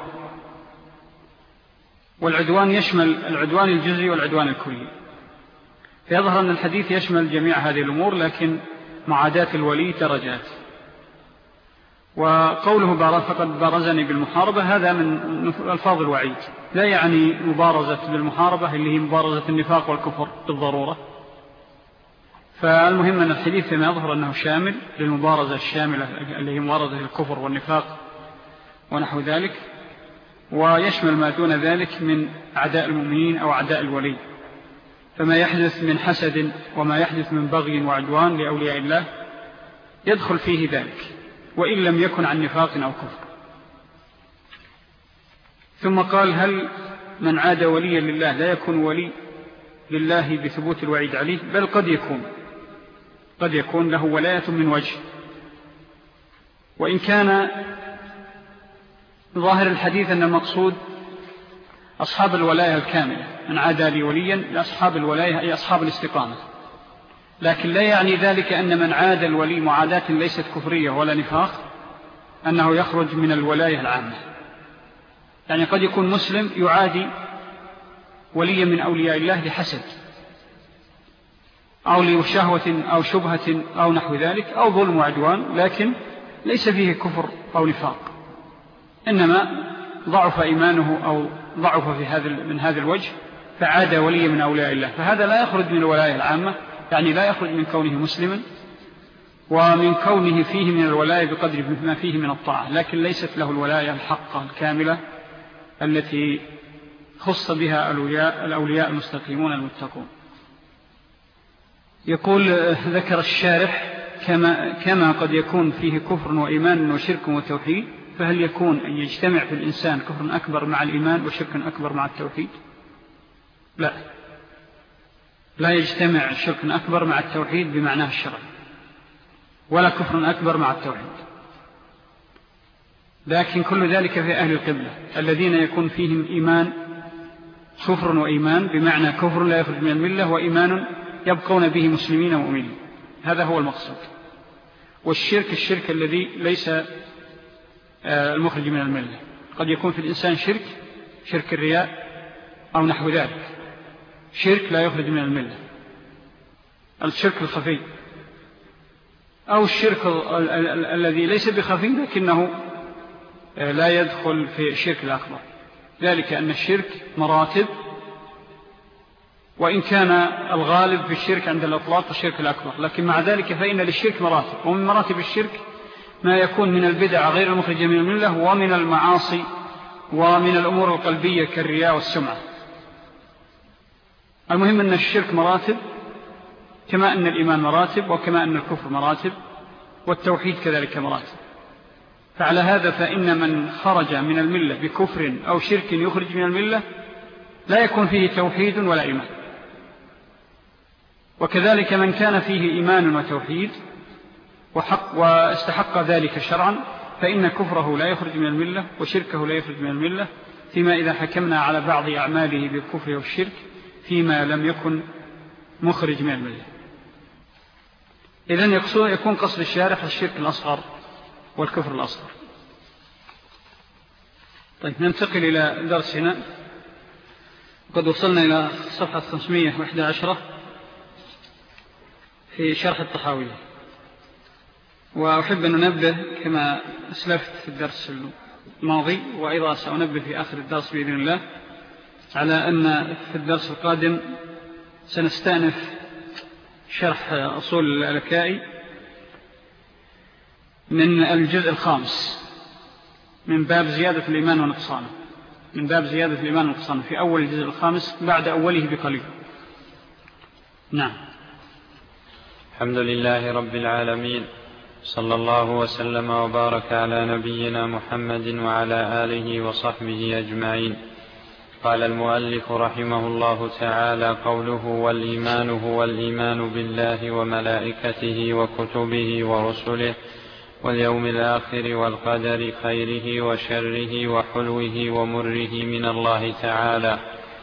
والعدوان يشمل العدوان الجزئي والعدوان الكلي. فيظهر أن الحديث يشمل جميع هذه الأمور لكن معاداة الولي درجات. وقوله فقد بارزني بالمحاربة هذا من ألفاظ الوعيد. لا يعني مبارزة بالمحاربة اللي هي مبارزة النفاق والكفر بالضرورة. فالمهم أن الحديث فيما يظهر أنه شامل للمبارزة الشاملة اللي هي مبارزة الكفر والنفاق ونحو ذلك. ويشمل ما دون ذلك من أعداء المؤمنين أو أعداء الولي. فما يحدث من حسد وما يحدث من بغي وعدوان لأولياء الله يدخل فيه ذلك. وإن لم يكن عن نفاق أو كفر. ثم قال هل من عاد وليا لله لا يكون ولي لله بثبوت الوعيد عليه؟ بل قد يكون. قد يكون له ولاية من وجه. وإن كان ظاهر الحديث أن المقصود أصحاب الولاية الكاملة. من عادى لي وليا لأصحاب الولاية أي أصحاب الاستقامة. لكن لا يعني ذلك أن من عاد الولي معاداة ليست كفرية ولا نفاق أنه يخرج من الولاية العامة. يعني قد يكون مسلم يعادي وليا من أولياء الله لحسد أو لشهوة أو شبهة أو نحو ذلك أو ظلم وعدوان لكن ليس فيه كفر أو نفاق. إنما ضعف إيمانه أو ضعف في هذا من هذا الوجه فعاد ولي من أولياء الله. فهذا لا يخرج من الولاية العامة. يعني لا يخرج من كونه مسلما ومن كونه فيه من الولاية بقدر ما فيه من الطاعة لكن ليست له الولاية الحقة الكاملة التي خص بها الأولياء, الأولياء المستقيمون المتقون. يقول ذكر الشارح كما, كما قد يكون فيه كفر وإيمان وشرك وتوحيد فهل يكون أن يجتمع في الإنسان كفر أكبر مع الإيمان وشرك أكبر مع التوحيد؟ لا. لا يجتمع شرك أكبر مع التوحيد بمعناه الشرعي ولا كفر أكبر مع التوحيد. لكن كل ذلك في أهل القبلة الذين يكون فيهم إيمان كفر وإيمان بمعنى كفر لا يخرج من الملة وإيمان يبقون به مسلمين ومؤمنين. هذا هو المقصود. والشرك الشرك الذي ليس آه، المخرج من الملة. قد يكون في الإنسان شرك شرك الرياء أو نحو ذلك. شرك لا يخرج من الملة. الشرك الخفي. أو الشرك الذي ليس بخفي لكنه آه، لا يدخل في الشرك الأكبر. ذلك أن الشرك مراتب. وإن كان الغالب في الشرك عند الأطلاق الشرك الأكبر. لكن مع ذلك فإن للشرك مراتب. ومن مراتب الشرك ما يكون من البدع غير المخرجة من الملة ومن المعاصي ومن الأمور القلبية كالرياء والسمعة. المهم أن الشرك مراتب كما أن الإيمان مراتب وكما أن الكفر مراتب والتوحيد كذلك مراتب. فعلى هذا فإن من خرج من الملة بكفر أو شرك يخرج من الملة لا يكون فيه توحيد ولا إيمان. وكذلك من كان فيه إيمان وتوحيد وحق واستحق ذلك شرعا فإن كفره لا يخرج من الملة وشركه لا يخرج من الملة فيما إذا حكمنا على بعض أعماله بالكفر والشرك فيما لم يكن مخرج من الملة إذن يكون قصد الشارح الشرك الأصغر والكفر الأصغر. طيب ننتقل إلى درسنا قد وصلنا إلى صفحة 511 في شرح الطحاوية وأحب أن ننبه كما أسلفت في الدرس الماضي وأيضا سأنبه في آخر الدرس بإذن الله على أن في الدرس القادم سنستأنف شرح أصول الألكائي من الجزء الخامس من باب زيادة الإيمان ونقصانه. من باب زيادة الإيمان ونقصانه. في أول الجزء الخامس بعد أوله بقليل. نعم. الحمد لله رب العالمين. صلى الله وسلم وبارك على نبينا محمد وعلى آله وصحبه أجمعين. قال المؤلف رحمه الله تعالى قوله والإيمان هو الإيمان بالله وملائكته وكتبه ورسله واليوم الآخر والقدر خيره وشره وحلوه ومره من الله تعالى.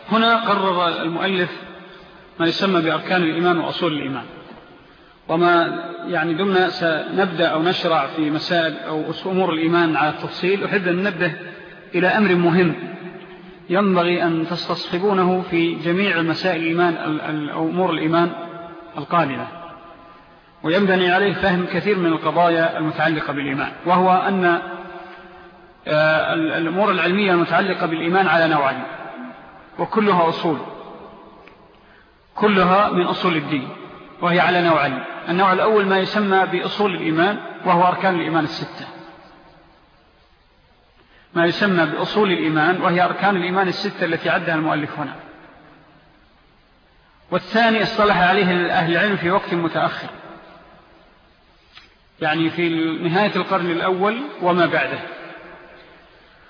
هنا قرر المؤلف ما يسمى بأركان الإيمان وأصول الإيمان. وما يعني دمنا سنبدأ أو نشرع في مسائل أو أمور الإيمان على التفصيل أحب أن ننبه إلى أمر مهم. ينبغي أن تستصحبونه في جميع مسائل الإيمان أو أمور الإيمان القادمة وينبني عليه فهم كثير من القضايا المتعلقة بالإيمان وهو أن آه، الأمور العلمية المتعلقة بالإيمان على نوعين وكلها أصول. كلها من أصول الدين وهي على نوعين. النوع الأول ما يسمى بأصول الإيمان وهو أركان الإيمان الستة. ما يسمى بأصول الإيمان وهي أركان الإيمان الستة التي عدها المؤلف هنا. والثاني اصطلح عليه أهل العلم في وقت متأخر. يعني في نهاية القرن الأول وما بعده.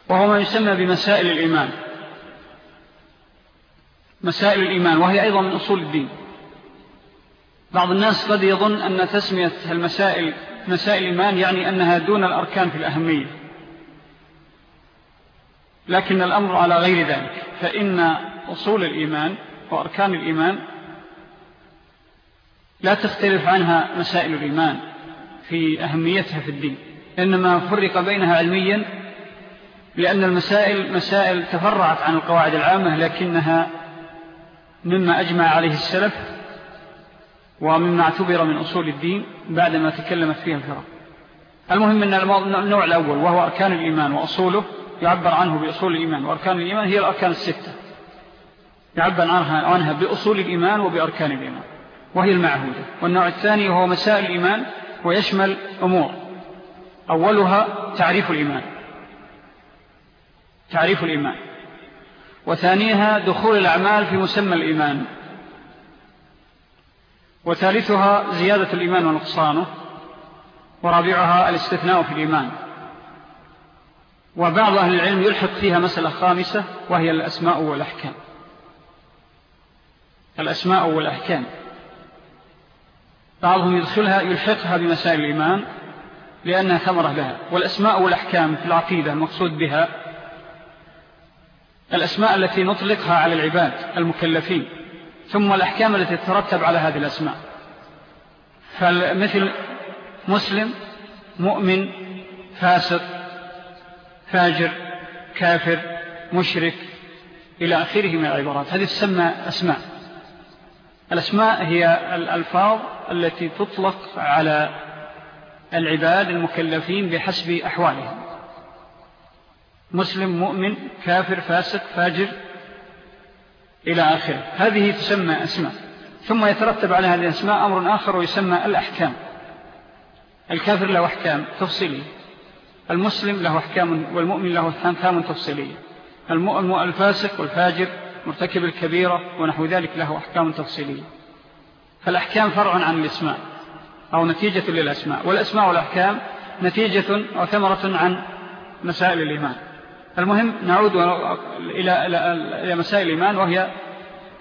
وهو ما يسمى بمسائل الإيمان. مسائل الإيمان وهي أيضا من أصول الدين. بعض الناس قد يظن أن تسمية المسائل مسائل الإيمان يعني أنها دون الأركان في الأهمية. لكن الأمر على غير ذلك. فإن أصول الإيمان وأركان الإيمان لا تختلف عنها مسائل الإيمان في أهميتها في الدين إنما فرق بينها علميا لأن المسائل مسائل تفرعت عن القواعد العامة لكنها مما أجمع عليه السلف ومما اعتبر من أصول الدين بعدما تكلمت فيها الفرق. المهم أن النوع الأول وهو أركان الإيمان وأصوله يعبر عنه بأصول الإيمان وأركان الإيمان هي الأركان الستة. يعبر عنها, عنها بأصول الإيمان وبأركان الإيمان وهي المعهودة والنوع الثاني هو مسائل الإيمان ويشمل أمور. أولها تعريف الإيمان. تعريف الإيمان. وثانيها دخول الأعمال في مسمى الإيمان. وثالثها زيادة الإيمان ونقصانه. ورابعها الاستثناء في الإيمان. وبعض أهل العلم يلحق فيها مسألة خامسة وهي الأسماء والأحكام. الأسماء والأحكام. بعضهم يدخلها يلحقها بمسائل الإيمان لأنها ثمرة لها. والأسماء والأحكام في العقيدة المقصود بها الأسماء التي نطلقها على العباد المكلفين ثم الأحكام التي تترتب على هذه الأسماء. فمثل مسلم مؤمن فاسق فاجر كافر مشرك إلى آخره من العبارات. هذه تسمى أسماء. الأسماء هي الألفاظ التي تطلق على العباد المكلفين بحسب أحوالهم. مسلم مؤمن كافر فاسق فاجر إلى آخره. هذه تسمى أسماء. ثم يترتب على هذه الأسماء أمر آخر ويسمى الأحكام. الكافر له أحكام تفصيلية. المسلم له أحكام والمؤمن له أحكام تفصيلية. الفاسق والفاجر مرتكب الكبيرة ونحو ذلك له أحكام تفصيلية. فالأحكام فرع عن الإسماء أو نتيجة للأسماء والأسماء والأحكام نتيجة أو ثمرة عن مسائل الإيمان. المهم نعود إلى مسائل الإيمان وهي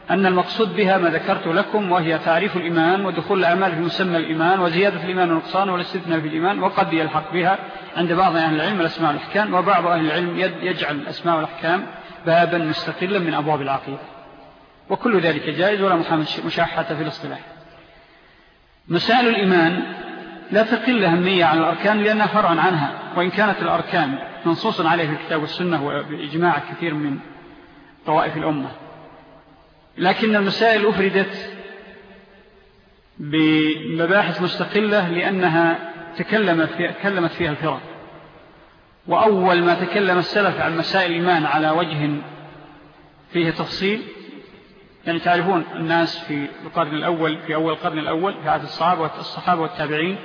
أن المقصود بها ما ذكرت لكم وهي تعريف الإيمان ودخول الأعمال في مسمى الإيمان وزيادة الإيمان والنقصان والاستثناء في الإيمان وقد يلحق بها عند بعض أهل العلم الأسماء والأحكام وبعض أهل العلم يجعل الأسماء والأحكام بابا مستقلا من أبواب العقيدة. وكل ذلك جائز ولا مشاحة في الاصطلاح. مسائل الإيمان لا تقل أهمية عن الأركان لأنها فرع عنها وإن كانت الأركان منصوصا عليه في الكتاب والسنة وبإجماع كثير من طوائف الأمة. لكن المسائل أفردت بمباحث مستقلة لأنها تكلمت فيها, تكلمت فيها الفرق. وأول ما تكلم السلف عن مسائل الإيمان على وجه فيه تفصيل يعني تعرفون الناس في القرن الأول في أول القرن الأول في عهد الصحابة والصحابة والتابعين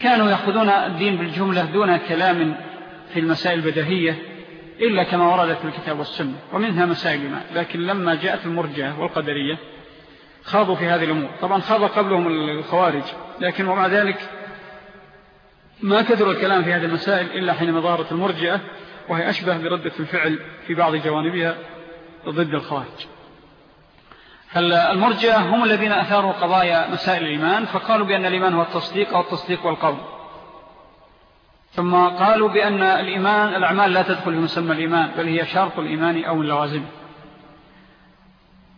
كانوا يأخذون الدين بالجملة دون كلام في المسائل البدهية إلا كما وردت في الكتاب والسنة ومنها الإيمان لكن لما جاءت المرجة والقدرية خاضوا في هذه الأمور. طبعا خاض قبلهم الخوارج لكن ومع ذلك ما كثر الكلام في هذه المسائل إلا حينما ظهرت المرجئة وهي أشبه بردة الفعل في بعض جوانبها ضد الخوارج. فالمرجئة هم الذين أثاروا قضايا مسائل الإيمان؟ فقالوا بأن الإيمان هو التصديق أو التصديق والقول. ثم قالوا بأن الإيمان الأعمال لا تدخل في مسمى الإيمان بل هي شرط الإيمان أو اللوازم.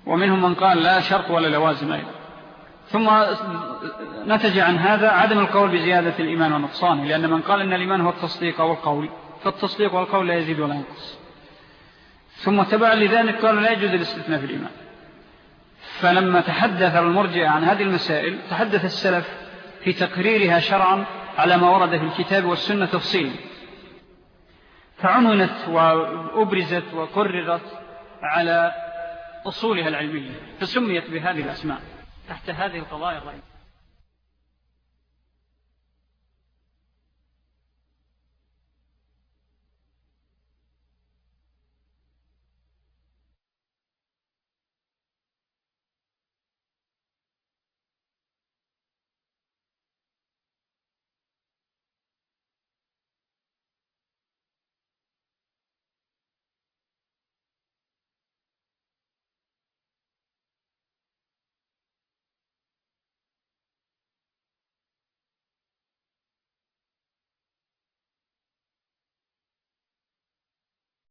ومنهم من قال لا شرط ولا لوازم أيضا. ثم نتج عن هذا عدم القول بزيادة الإيمان ونقصانه لأن من قال أن الإيمان هو التصديق أو القول فالتصديق والقول لا يزيد ولا ينقص. ثم تبع لذلك قالوا لا يجوز الاستثناء في الإيمان. فلما تحدث المرجع عن هذه المسائل تحدث السلف في تقريرها شرعا على ما ورد في الكتاب والسنة تفصيل. فعنونت وأبرزت وقررت على أصولها العلمية فسميت بهذه الأسماء تحت هذه القضايا الرئيسية.